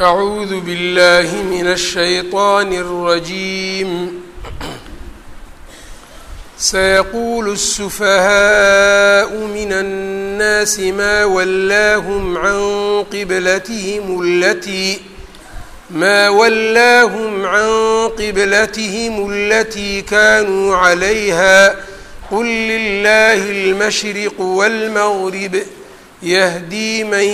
أعوذ بالله من الشيطان الرجيم سيقول السفهاء من الناس ما ولاهم عن قبلتهم التي ما ولاهم عن قبلتهم التي كانوا عليها قل لله المشرق والمغرب يهدي من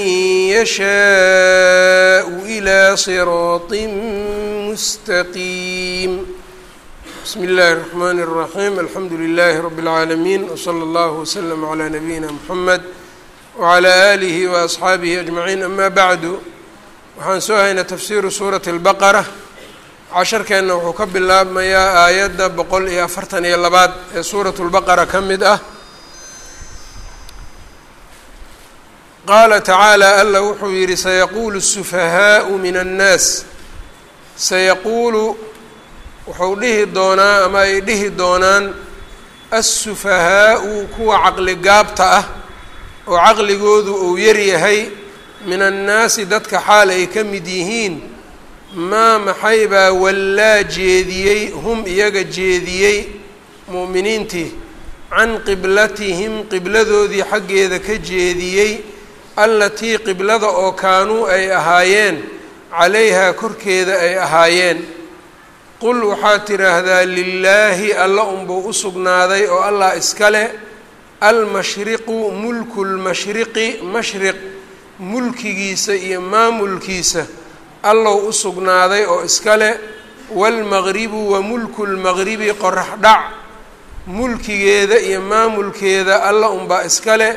يشاء إلى صراط مستقيم بسم الله الرحمن الرحيم الحمد لله رب العالمين وصلى الله وسلم على نبينا محمد وعلى آله وأصxaabihi أجمعين أما bعd waxaan soo haynaa tafsiru suuraة الbaqرة casharkeenna wuxuu ka bilaabmayaa aayadda boqol iyo afartan iyo labaad ee suuraة الbaqرة ka mid ah qaala tacaala alla wuxuu yidhi sayaquulu الsufahaau min annaas. Sayaquulu wuxuu dhihi doonaa ama ay dhihi doonaan assufahaau kuwa caqli gaabta ah oo caqligoodu uu yaryahay min annaasi dadka xaal ay ka mid yihiin maa maxay baa wallaa jeediyey hum iyaga jeediyey mu'miniintii can qiblatihim qibladoodii xaggeeda ka jeediyey allatii qiblada oo kaanuu ay ahaayeen calayhaa korkeeda ay ahaayeen. Qul waxaad tidhaahdaa lilaahi alla unbuu u sugnaaday oo allah iskale almashriqu mulku lmashriqi mashriq mulkigiisa iyo maamulkiisa allow u sugnaaday oo iskale waalmaqribu wa mulku lmaqribi qorax dhac mulkigeeda iyo maamulkeeda alla unbaa iskale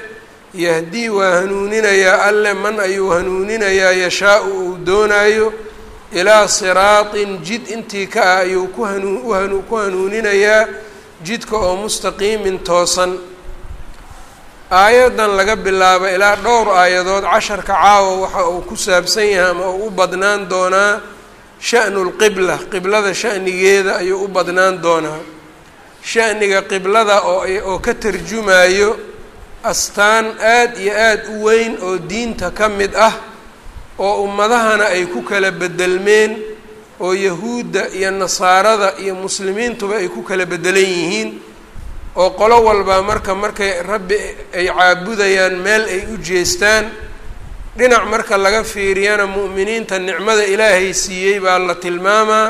yahdii waa hanuuninayaa alle man ayuu hanuuninayaa yashaa-u uu doonaayo. Ilaa siraatin jid intii ka ah ayuu ku hanuu ku hanuuninayaa jidka oo mustaqiimin toosan. Aayaddan laga bilaabo ilaa dhowr aayadood casharka caawa waxa uu ku saabsan yahay ama uu u badnaan doonaa sha'nu lqibla qiblada sha'nigeeda ayuu u badnaan doonaa. Sha'niga qiblada oo oo ka tarjumayo astaan aad iyo aad u weyn oo diinta ka mid ah oo ummadahana ay ku kala bedelmeen oo yahuudda iyo nasaarada iyo muslimiintuba ay ku kala bedelan yihiin oo qolo walba marka markay rabbi ay caabudayaan meel ay u jeestaan dhinac marka laga fiiriyana mu'miniinta nicmada ilaahay siiyey baa la tilmaamaa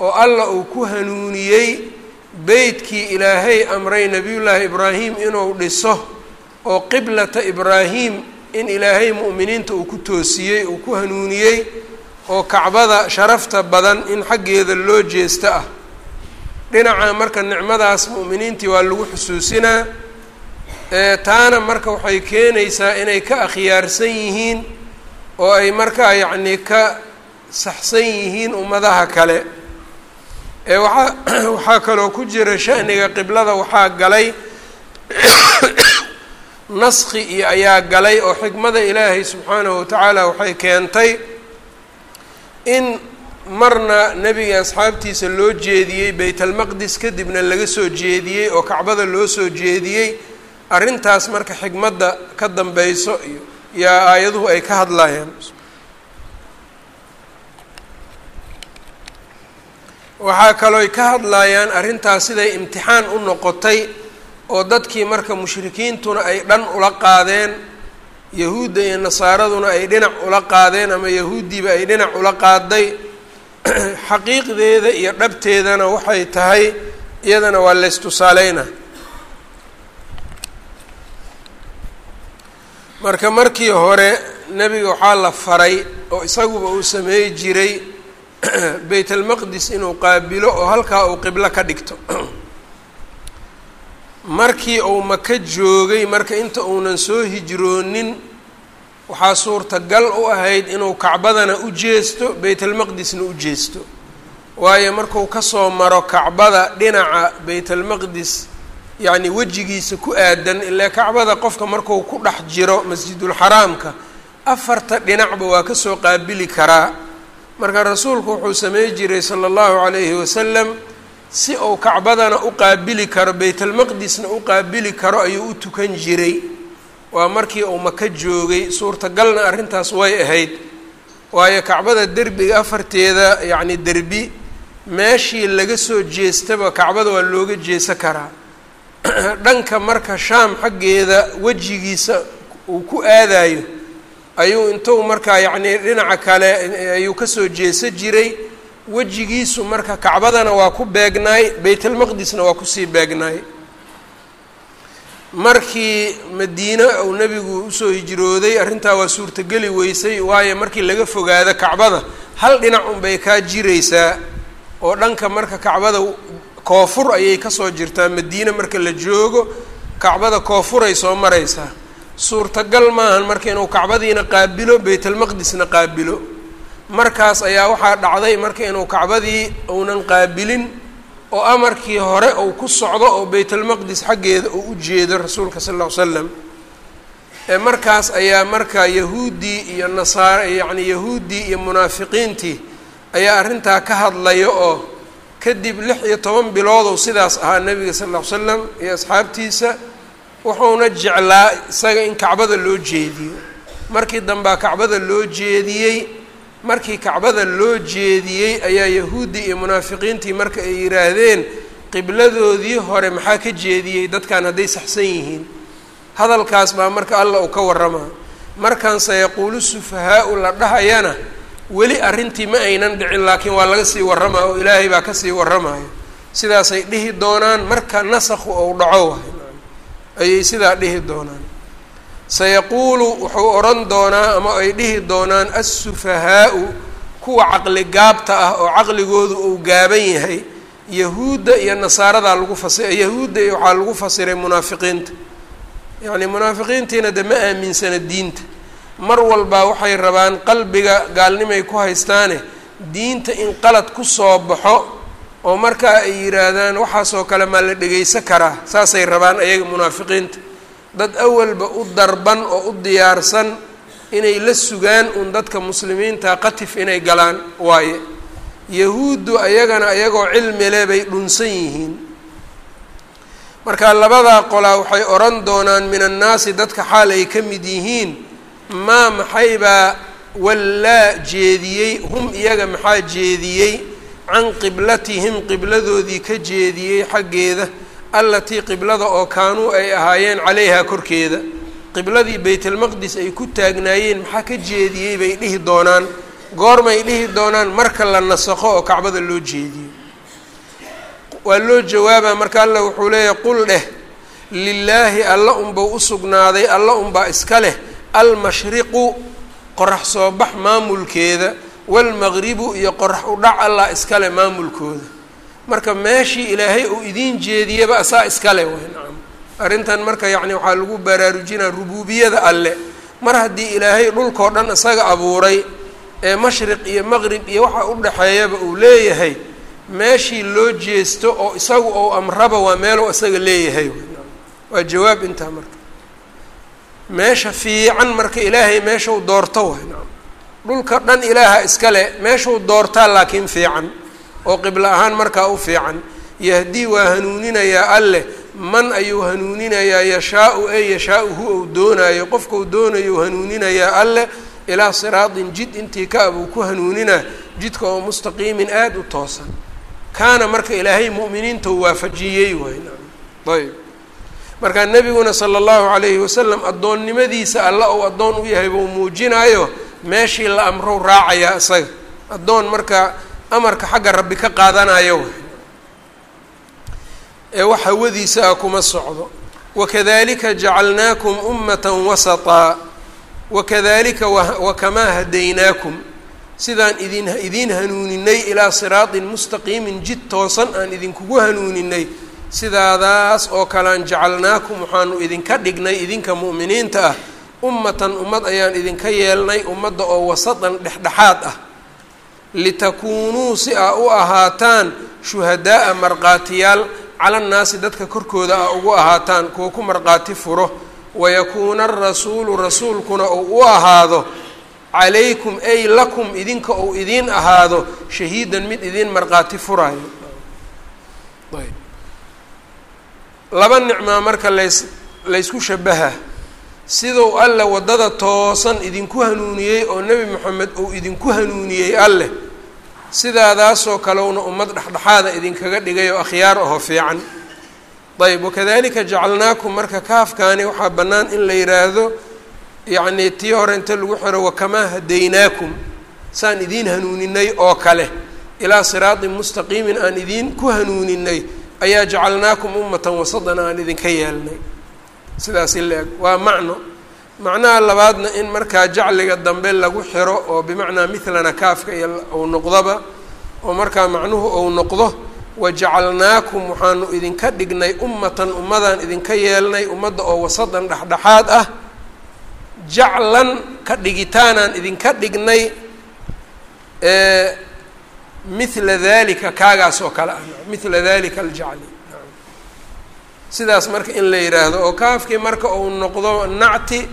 oo alla uu ku hanuuniyey beytkii ilaahay amray nebiyullaahi ibraahim inuu dhiso oo qiblata ibraahim in ilaahay mu'miniinta uu ku toosiyey uu ku hanuuniyey oo kacbada sharafta badan in xaggeeda loo jeesta ah. Dhinaca marka nicmadaas mu'miniintii waa lagu xusuusinaa taana marka waxay keenaysaa inay ka akhyaarsan yihiin oo ay markaa yacnii ka saxsan yihiin ummadaha kale. Eewaaa waxaa kaloo ku jira sha'niga qiblada waxaa galay naski iyo ayaa galay oo xikmada ilaahay subxaanahu watacaala waxay keentay in marna nebiga asxaabtiisa loo jeediyey baytalmaqdis kadibna laga soo jeediyey oo kacbada loo soo jeediyey. Arrintaas marka xikmadda ka dambeyso iyo yaa aayaduhu ay ka hadlayaan waxaa kalooy ka hadlayaan arrintaas siday imtixaan u noqotay oo dadkii marka mushrikiintuna ay dhan ula qaadeen yahuudda iyo nasaaraduna ay dhinac ula qaadeen ama yahuuddiiba ay dhinac ula qaaday xaqiiqdeeda iyo dhabteedana waxay tahay iyadana waa laystusaaleyna marka markii hore nebiga waxaa la faray oo isaguba uu sameey jiray beyt almaqdis inuu qaabilo oo halkaa uu qiblo ka dhigto markii uu maka joogay marka inta uunan soo hijroonin waxaa suurtagal u ahayd inuu kacbadana u jeesto beytalmaqdisna u jeesto. Waayo marku ka soo maro kacbada dhinaca beytalmaqdis yacni wejigiisa ku aadan ilaa kacbada qofka marku ku dhex jiro masjidulxaraamka afarta dhinacba waa ka soo qaabili karaa. Marka rasuulku wuxuu samey jiray sala allahu calayhi wasalam si uu kacbadana u qaabili karo beytalmaqdisna u qaabili karo ayuu u tukan jiray. Waa markii uu maka joogay. Suurtagalna arrintaas way ahayd. Waayo kacbada derbiga afarteeda yacni derbi meeshii laga soo jeestaba kacbada waa looga jeesan karaa. Dhanka marka shaam xaggeeda wejigiisa uu ku aadayo ayuu intuu markaa yacnii dhinaca kale ayuu ka soo jeesan jiray wejigiisu marka kacbadana waa ku beegnaay baytalmaqdisna waa ku sii beegnaay. Markii madiine uu nebigu u soo hijrooday arrintaa waa suurtogeli weysay waayo markii laga fogaado kacbada hal dhinac unbay kaa jiraysaa. Oo dhanka marka kacbada koofur ayay ka soo jirtaa. Madiine marka la joogo kacbada koofuray soo maraysaa. Suurtagal maahan marka inuu kacbadiina qaabilo baytalmaqdisna qaabilo markaas ayaa waxaa dhacday marka inuu kacbadii uunan qaabilin oo amarkii hore uu ku socdo oo baytalmaqdis xaggeeda uu u jeedo rasuulka sal ll ly slam markaas ayaa marka yahuuddii iyo nasaara yacni yahuuddii iyo munaafiqiintii ayaa arrintaa ka hadlaya oo kadib lix iyo toban biloodow sidaas ahaa nebiga sal ll ly slam iyo asxaabtiisa wuxuuna jeclaa isaga in kacbada loo jeediyo. Markii dambea kacbada loo jeediyey markii kacbada loo jeediyey ayaa yahuuddii iyo munaafiqiintii marka ay yidhaahdeen qibladoodii hore maxaa ka jeediyey dadkan hadday saxsan yihiin? Hadalkaas baa marka alla uu ka warramaa markan sayaquulu sufahaa-u la dhahayana weli arrintii ma aynan dhicin laakiin waa laga sii warramaa oo ilaahay baa ka sii warramayo sidaasay dhihi doonaan marka nasakhu ou dhaco waay. Ayay sidaa dhihi doonaan sayaquulu wuxuu odhan doonaa ama ay dhihi doonaan assufahaau kuwa caqli gaabta ah oo caqligoodu uu gaaban yahay yahuudda iyo nasaaradaa lagu fasi yahuudda iyo waxaa lagu fasiray munaafiqiinta. Yacni munaafiqiintiina de ma aaminsana diinta. Mar walbaa waxay rabaan qalbiga gaalnimay ku haystaane diinta in qalad ku soo baxo oo markaa ay yidhaahdaan waxaasoo kale maa la dhegaysan karaa. Saasay rabaan ayaga munaafiqiinta dad awalba u darban oo u diyaarsan inay la sugaan un dadka muslimiinta qatif inay galaan waaye. Yahuuddu ayagana ayagoo cilmi leh bay dhunsan yihiin. Marka labadaa qolaa waxay odhan doonaan min annaasi dadka xaal ay ka mid yihiin maa maxaybaa wallaa jeediyey hum iyaga maxaa jeediyey can qiblatihim qibladoodii ka jeediyey xaggeeda allatii qiblada oo kaanuu ay ahaayeen calayhaa korkeeda qibladii baytalmaqdis ay ku taagnaayeen maxaa ka jeediyey bay dhihi doonaan. Goormay dhihi doonaan marka la nasakho oo kacbada loo jeediyo. Waa loo jawaabaa marka alla wuxuu leeyahay qul dheh lilaahi alla unbau u sugnaaday alla unbaa iska leh almashriqu qorax soo bax maamulkeeda waalmaqribu iyo qorax u dhac allah iska leh maamulkooda marka meeshii ilaahay uu idiin jeediyaba asaa iskale way. Nacam arrintan marka yacni waxaa lagu baraarujinaa rubuubiyada alle. Mar haddii ilaahay dhulkao dhan isaga abuuray ee mashriq iyo maqrib iyo waxa u dhexeeyaba uu leeyahay meeshii loo jeesto oo isagu ou amraba waa meeluu isaga leeyahay waa jawaab intaa marka. Meesha fiican marka ilaahay meeshau doorto nacam dhulka dhan ilaaha iskale meeshuu doortaa laakiin fiican oo qiblo ahaan markaa u fiican yahdii waa hanuuninayaa alleh man ayuu hanuuninayaa yashaa-u ee yashaa-u hu ou doonaayo qofkau doonayo hanuuninayaa alleh ilaa siraatin jid intii ka abuu ku hanuuninaa jidka oo mustaqiimin aada u toosan. Kaana marka ilaahay mu'miniinta u waafajiyey waay nacam ayb markaa nebiguna sala allahu calayhi wasalam addoonnimadiisa alla uu addoon u yahay buu muujinaayo meeshii la amrow raacayaa isaga. Addoon marka amarka xagga rabbi ka qaadanayo ee wax hawadiisa ah kuma socdo. wakadalika jacalnaakum ummata wasaطaa wakadalika wakamaa hadaynaakum sidaan idin idiin hanuuninay ilaa siraatin mustaqiimin jid toosan aan idinkugu hanuuninay sidaadaas oo kalean jacalnaakum waxaanu idinka dhignay idinka mu'miniinta ah. ummatan ummad ayaan idinka yeelnay ummadda oo wasatan dhexdhexaad ah litakuunuu si aa u ahaataan shuhadaa'a markhaatiyaal cala nnaasi dadka korkooda a ugu ahaataan kuwa ku markhaati furo. Wayakuuna arasuulu rasuulkuna uu u ahaado calaykum ay lakum idinka uu idiin ahaado shahiidan mid idiin markhaati furaayo. Laba nicmaa marka lays laysku shabaha siduu alle waddada toosan idinku hanuuniyey oo nebi moxamed uu idinku hanuuniyey alleh sidaadaasoo kalewna ummad dhexdhexaada idinkaga dhigay oo akhyaar aho fiican. Ayb wakadalika jacalnaakum marka kaafkaani waxaa bannaan in la yidhaahdo yacnii tii hore inta lagu xiro wakamaa hadaynaakum saan idiin hanuuninay oo kale. Ilaa siraatin mustaqiimin aan idiin ku hanuuninay ayaa jacalnaakum ummatan wasadan aan idinka yeelnay sidaasi la-eg waa macno. Macnaha labaadna in markaa jacliga dambe lagu xiro oo bimacnaa mithlana kaafka iyo uu noqdoba oo markaa macnuhu uu noqdo wajacalnaakum waxaanu idinka dhignay ummatan ummadaan idinka yeelnay ummadda oo wasadan dhexdhexaad ah jaclan ka dhigitaanaan idinka dhignay mithla dalika kaagaas oo kale ah mithla dalika aljacli sidaas marka in la yidhaahdo oo kaafkii marka uu noqdo nacti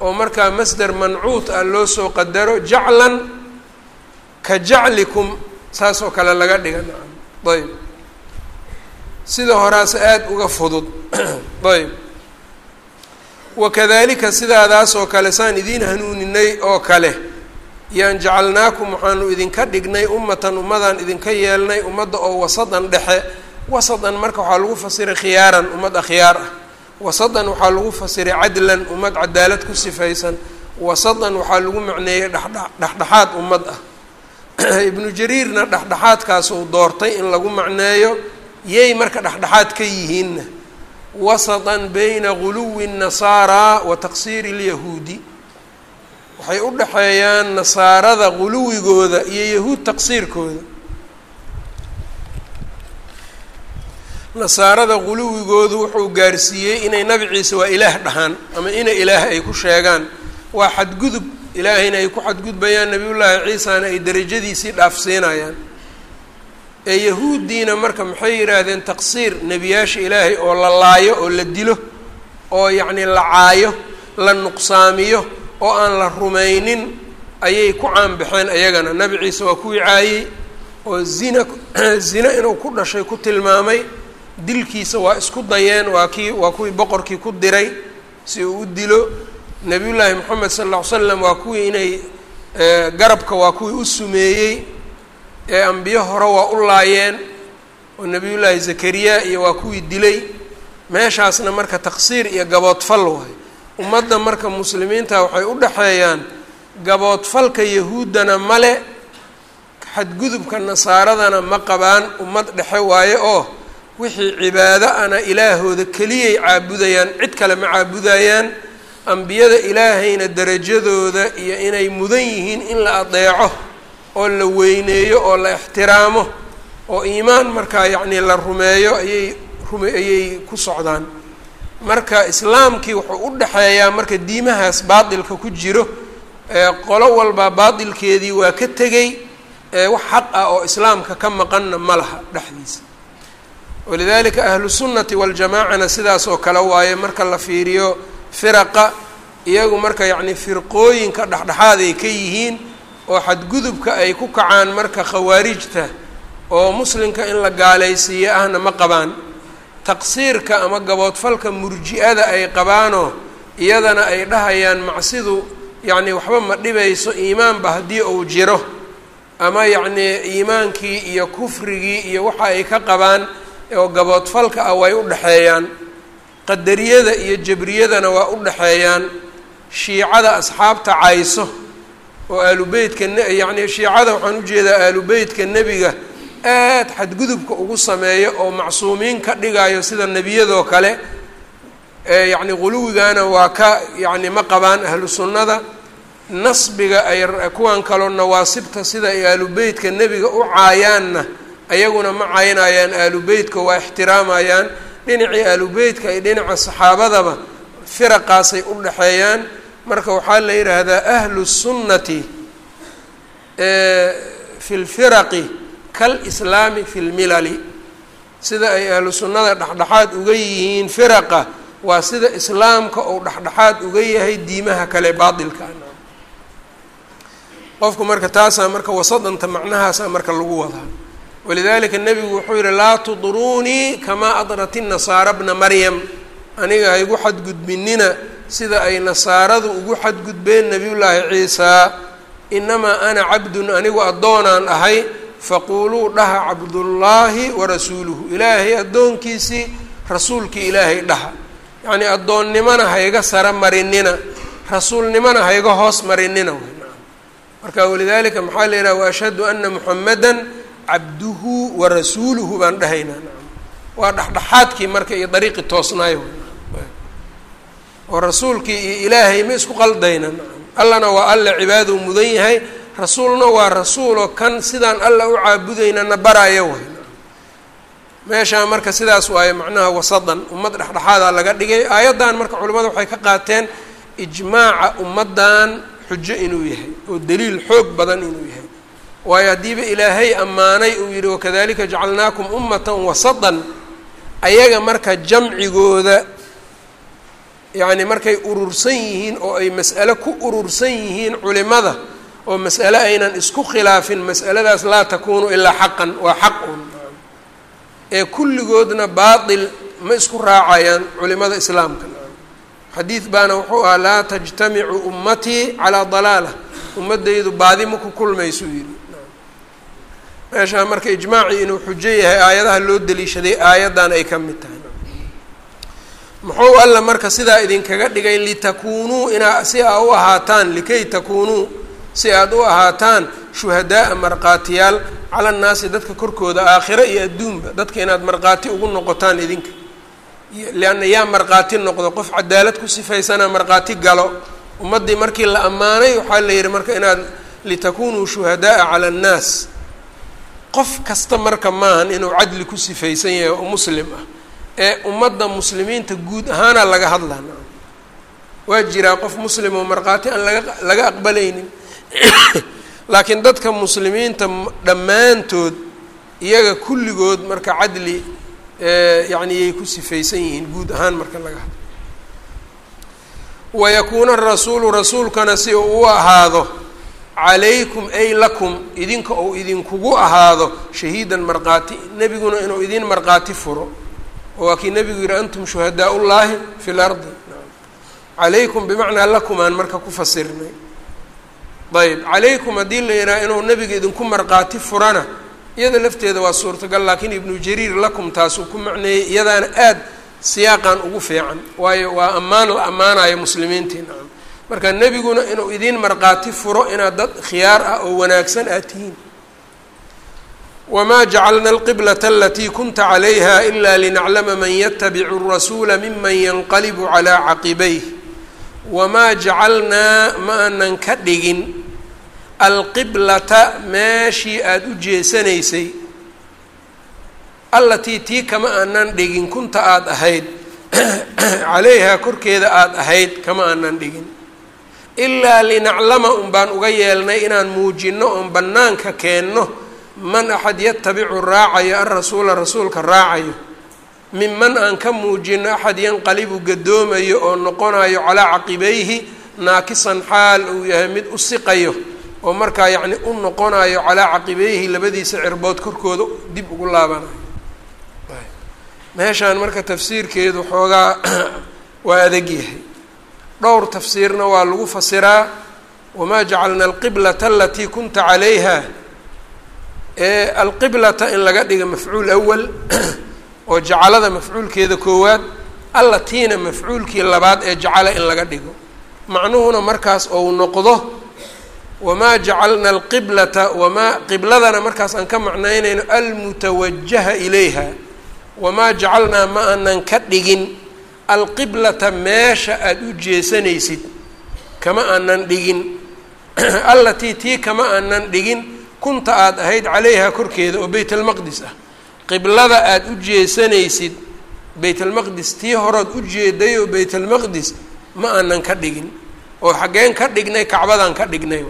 oo markaa masder mancuut ah loo soo qadaro jaclan ka jaclikum saas oo kale laga dhiga. Nacam ayb. Sida horaase aada uga fudud. Ayb. Wakadalika sidaadaas oo kale saan idiin hanuuninay oo kale yaan jacalnaakum waxaanu idinka dhignay ummatan ummadaan idinka yeelnay ummadda oo wasadan dhexe wasadan marka waxaa lagu fasiray khiyaaran ummad akhyaar ah wasadan waxaa lagu fasiray cadlan ummad cadaalad ku sifaysan wasadan waxaa lagu macneeyey dhexdhe dhexdhexaad ummad ah ibnu jariirna dhexdhexaadkaas uu doortay in lagu macneeyo yay marka dhexdhexaad ka yihiinna wasatan bayna guluwi الnasaara wa taqsiiri اlyahuudi waxay u dhexeeyaan nasaarada guluwigooda iyo yahuud taqsiirkooda Nasaarada guluwigoodu wuxuu gaarsiiyey inay nabi ciise waa ilaah dhahaan ama ina ilaah ay ku sheegaan. Waa xadgudub. Ilaahayna ay ku xadgudbayaan nabiyullaahi ciisana ay derajadiisii dhaafsiinayaan ee yahuuddiina marka maxay yidhaahdeen taqsiir nebiyaasha ilaahay oo la laayo oo la dilo oo yacni la caayo la nuqsaamiyo oo aan la rumaynin ayay ku caanbaxeen ayagana. Nabi ciise waa kuwii caayey oo zina zina inuu ku dhashay ku tilmaamay dilkiisa waa isku dayeen waa kii waa kuwii boqorkii ku diray si uu u dilo. Nabiyullaahi moxamed sal alla ly slam waa kuwii inay garabka waa kuwii u sumeeyey ee ambiyo hore waa u laayeen oo nabiyullaahi zakariya iyo waa kuwii dilay. Meeshaasna marka taqsiir iyo gaboodfal waay. Ummadda marka muslimiinta waxay u dhexeeyaan gaboodfalka yahuuddana male xadgudubka nasaaradana ma qabaan ummad dhexe waaye oo wixii cibaado ana ilaahooda keliyay caabudayaan cid kale ma caabudayaan. Ambiyada ilaahayna derajadooda iyo inay mudan yihiin in la adeeco oo la weyneeyo oo la ixtiraamo oo iimaan markaa yacnii la rumeeyo ayay rume ayay ku socdaan. Marka islaamkii wuxuu u dhexeeyaa marka diimahaas baatilka ku jiro qolo walba baatilkeedii waa ka tegey wax xaq ah oo islaamka ka maqanna ma laha dhexdiisa walidalika ahlu sunnati waljamaacana sidaas oo kale waaye marka la fiiriyo firaqa iyagu marka yacni firqooyinka dhexdhexaad ay ka yihiin oo xadgudubka ay ku kacaan marka khawaarijta oo muslimka in la gaalaysiiyo ahna ma qabaan taqsiirka ama gaboodfalka murji-ada ay qabaanoo iyadana ay dhahayaan macsidu yacni waxba ma dhibayso iimaanba haddii uu jiro ama yacnii iimaankii iyo kufrigii iyo waxa ay ka qabaan oo gaboodfalka ah way u dhexeeyaan qadariyada iyo jabriyadana waa u dhexeeyaan shiicada asxaabta cayso oo aalubeytka yacni shiicada waxaan u jeedaa aalubeytka nebiga aad xadgudubka ugu sameeyo oo macsuumiin ka dhigayo sida nebiyadoo kale yacni quluwigana waa ka yacni ma qabaan ahlu sunnada nasbiga ay kuwan kaloo nawaasibta sida ay aalubeytka nebiga u caayaanna ayaguna ma caynayaan aalubeytka waa ixtiraamayaan. Dhinacii aalubeytka iyo dhinaca saxaabadaba firaqaasay u dhexeeyaan marka waxaa la yidhaahdaa ahlu sunnati fi lfiraqi kalislaami fi lmilali sida ay ahlu sunnada dhexdhexaad uga yihiin firaqa waa sida islaamka uu dhexdhexaad uga yahay diimaha kale baatilka. Qofku marka taasaa marka wasadanta macnahaasaa marka lagu wadaa walidalika nebigu wuxuu yihi laa tudruunii kamaa adrat inasaara bna maryam aniga haygu xadgudbinina sida ay nasaaradu ugu xadgudbeen nebiyullaahi ciisaa inamaa ana cabdun anigu addoonaan ahay faquuluu dhaha cabdullaahi wa rasuuluhu ilaahay addoonkiisii rasuulkii ilaahay dhaha yacnii addoonnimona hayga sara marinina rasuulnimona hayga hoos marinina marka walidaalika maxaa la yidhaha waashhadu ana muxamadan cabduhu wa rasuuluhu baan dhahaynaa waa dhexdhexaadkii marka iyo dariiqi toosnaayo. Oo rasuulkii iyo ilaahay ma isku qaldayna. Allana waa alle cibaadou mudan yahay. Rasuulna waa rasuuloo kan sidaan alla u caabudaynana baraya way. Meeshaa marka sidaas waaye macnaha wasadan ummad dhexdhexaadaa laga dhigay. Aayaddan marka culimmada waxay ka qaateen ijmaaca ummaddan xujo inuu yahay oo daliil xoog badan inuu yahay waayo haddiiba ilaahay ammaanay uu yidhi wakadalika jacalnaakum ummatan wasadan ayaga marka jamcigooda yacni markay urursan yihiin oo ay mas'alo ku urursan yihiin culimada oo mas'ale aynan isku khilaafin mas'aladaas laa takuunu ilaa xaqan waa xaq un. Ee kulligoodna baatil ma isku raacayaan culimada islaamka. Xadiid baana wuxuu ahaa laa tajtamicu ummatii calaa dalaala. Ummaddaydu baadi ma ku kulmaysuu yidhi meeshaa marka ijmaacii inuu xujo yahay aayadaha loo daliishaday aayaddan ay ka mid tahay. Muxuu alla marka sidaa idinkaga dhigay litakuunuu inaa si aa u ahaataan likay takuunuu si aad u ahaataan shuhadaaa markhaatiyaal cala annaasi dadka korkooda aakhiro iyo adduunba dadka inaad markhaati ugu noqotaan idinka. Lianna yaa markhaati noqdo qof cadaalad ku sifaysana markhaati galo. Ummaddii markii la ammaanay waxaa la yidhi marka inaad litakunuu shuhadaaa cala annaas qof kasta marka maahan inuu cadli ku sifaysan yahay oo muslim ah ee ummadda muslimiinta guud ahaana laga hadlaa waa jiraa qof muslim oo markhaati aan laga laga aqbalaynin. Laakiin dadka muslimiinta dhammaantood iyaga kulligood marka cadli yacni yay ku sifaysan yihiin guud ahaan marka laga hadlo. Wayakuuna arasuulu rasuulkana si uu u ahaado calaykum ay lakum idinka uu idinkugu ahaado shahiidan markhaati nebiguna inuu idin markhaati furo. Oo waa kii nebigu yihi antum shuhadaa ullaahi fi lardi calaykum bimacnaa lakum aan marka ku fasirnay. Ayb calaykum haddii la yidhaha inuu nebiga idinku markhaati furana. Iyada lafteeda waa suurtagal laakiin ibnu jariir lakum taasuu ku macneeyey iyadaana aad siyaaqan ugu fiican. Waayo waa ammaan la ammaanayo muslimiintii nacam marka nebiguna inuu idiin markhaati furo inaad dad khiyaar ah oo wanaagsan aad tihiin. Wma jacalna alqiblata alatii kunta calayha ila linaclama man yatabicu الrasuula miman yanqalibu calaa caqibayh wamaa jacalnaa ma aanan ka dhigin alqiblata meeshii aada u jeesanaysay allatii tii kama aanan dhigin kunta aada ahayd. Calayhaa korkeeda aada ahayd kama aanan dhigin ilaa linaclama un baan uga yeelnay inaan muujinno oon bannaanka keenno man axad yatabicu raacayo alrasuula rasuulka raacayo. Minman aan ka muujino axad yanqalibu gadoomayo oo noqonayo calaa caqibayhi naakisan xaal uu yahay mid u siqayo oo markaa yacni u noqonayo calaa caqibayhi labadiisa cirbood korkooda dib ugu laabanayo meeshaan marka tafsiirkeedu xoogaa waa adag yahay dhowr tafsiirna waa lagu fasiraa wamaa jacalna alqiblata alatii kunta calayha? Alqiblata in laga dhiga mafcuul awal oo jacalada mafcuulkeeda koowaad allatiina mafcuulkii labaad ee jacala in laga dhigo. Macnuhuna markaas ou noqdo wamaa jacalna alqiblata wamaa qibladana markaas aan ka macnaynayno almutawajaha ilayha. Wamaa jacalnaa ma aanan ka dhigin alqiblata meesha aada u jeesanaysid kama aanan dhigin. Allatii tii kama aanan dhigin kunta aada ahayd calayha korkeeda oo beyt almaqdis ah. Qiblada aada u jeesanaysid beyt almaqdis tii horood u jeeday oo beyt ma aanan ka dhigin. Oo xaggeen ka dhignay kacbadan ka dhignay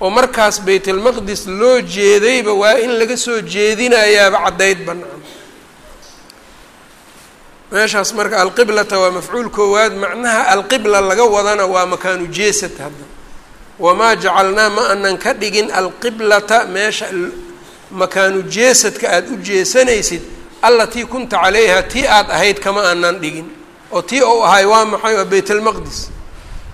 oo markaas beyt almaqdis loo jeedayba waa in laga soo jeedinayaaba caddayd banaan meeshaas marka alqiblata waa mafcuul koowaad macnaha alqibla laga wadana waa makaanu jeesad hadda. Wamaa jacalnaa ma anan ka dhigin alqiblata meesha makaanu jeesadka aada u jeesanaysid allatii kunta calayha tii aada ahayd kama aanan dhigin. Oo tii ou ahay waa maxay? Waa baytalmaqdis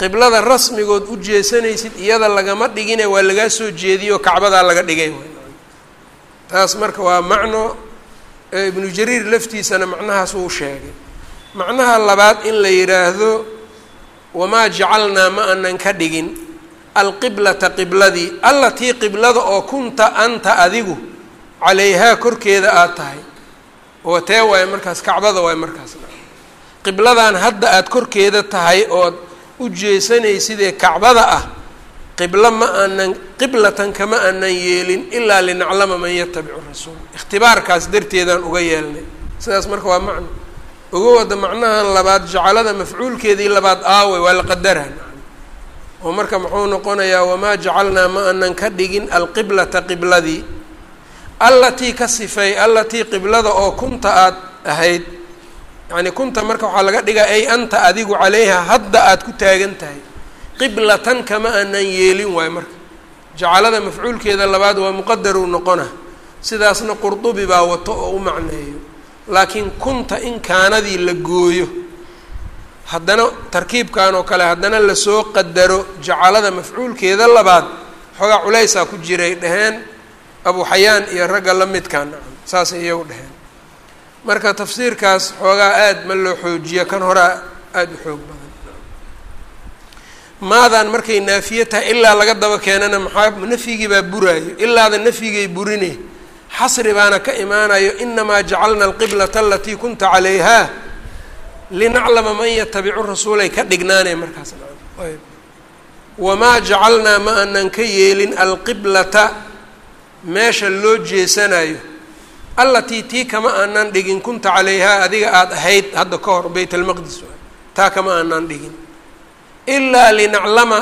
qiblada rasmigood u jeesanaysid iyada lagama dhigine waa lagaa soo jeediyoo kacbadaa laga dhigay. Taas marka waa macno ibnu jariir laftiisana macnahaas uu sheegay. Macnaha labaad in la yidhaahdo wamaa jacalnaa ma anan ka dhigin alqiblata qibladii allatii qiblada oo kunta anta adigu calayhaa korkeeda aada tahay. Oo tee waaye markaas kacbada waaye markaas. Qibladan hadda aada korkeeda tahay ood u jeesanaysidee kacbada ah qiblo ma aanan qiblatan kama aanan yeelin ilaa linaclama man yatabicu rasuul. Ikhtibaarkaas darteedaan uga yeelnay. Sidaas marka waa macno. Uga wada macnahan labaad jacalada mafcuulkeedii labaad aawe waa la qadaran oo marka muxuu noqonayaa wamaa jacalnaa ma anan ka dhigin alqiblata qibladii allatii ka sifay allatii qiblada oo kunta aada ahayd. Yacni kunta marka waxaa laga dhigaa ay anta adigu calayha hadda aada ku taagan tahay qiblatan kama aanan yeelin waayo marka. Jacalada mafcuulkeeda labaad waa muqadaru noqona. Sidaasna qurdubi baa wato oo u macneeyo. Laakiin kunta in kaanadii la gooyo haddana tarkiibkan oo kale haddana la soo qadaro jacalada mafcuulkeeda labaad xoogaa culaysaa ku jiray dheheen abu xayaan iyo ragga la midkaan nacam saasay iyagu dheheen marka tafsiirkaas xoogaa aada ma loo xoojiya kan horaa aada u xoog badan maadan markay naafiye tahay ilaa laga daba keenana maxaa nafyigii baa buraayo. Ilaada nafyigay burine. Xasri baana ka imaanayo inamaa jacalna alqiblata alatii kunta calayha linaclama man yatabicu rasuulay ka dhignaanay markaas. Wamaa jacalnaa ma anan ka yeelin alqiblata meesha loo jeesanayo allatii tii kama aanan dhigin kunta calayhaa adiga aada ahayd hadda ka hor bayt almaqdis taa kama aanan dhigin ilaa linaclama.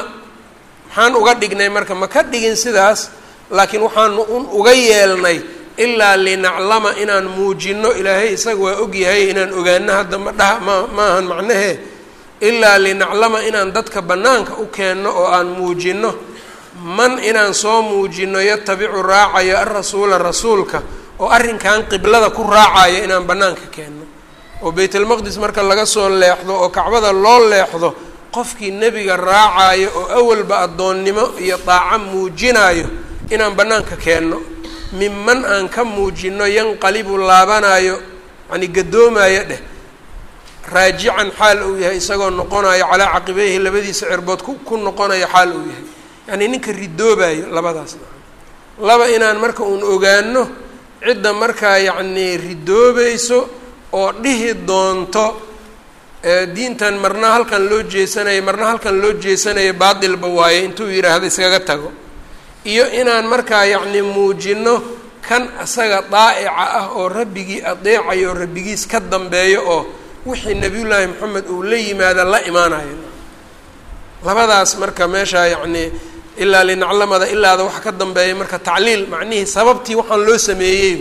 Maxaan uga dhignay marka ma ka dhigin sidaas laakiin waxaanu un uga yeelnay ilaa linaclama inaan muujino ilaahay isaga waa ogyahay inaan ogaano hadda ma dhaha ma maahan macnahee ilaa linaclama inaan dadka bannaanka u keenno oo aan muujino man inaan soo muujino yatabicu raacayo alrasuula rasuulka oo arrinkan qiblada ku raacayo inaan bannaanka keenno. Oo baytalmaqdis marka laga soo leexdo oo kacbada loo leexdo qofkii nebiga raacayo oo awalba addoonnimo iyo daaco muujinayo inaan bannaanka keenno minman aan ka muujino yanqalibu laabanayo yani gadoomaayo dheh. Raajican xaal uu yahay isagoo noqonayo calaa caqibeyhi labadiisa cirbood ku noqonayo xaal uu yahay. Yacnii ninka ridoobayo labadaas. Laba inaan marka uun ogaano cidda markaa yacnii ridoobayso oo dhihi doonto diintan marna halkan loo jeesanayo marna halkan loo jeesanayo baatilba waaye intuu yidhaahdo iskaga tago. Iyo inaan markaa yacni muujino kan isaga daa'ica ah oo rabbigii adeecayo oo rabbigiis ka dambeeyo oo wixii nebiyullaahi moxamed uu la yimaada la imaanayo. Labadaas marka meeshaa yacnii ilaa linaclamada ilaada waxa ka dambeeya marka tacliil macnihii sababtii waxaan loo sameeyey.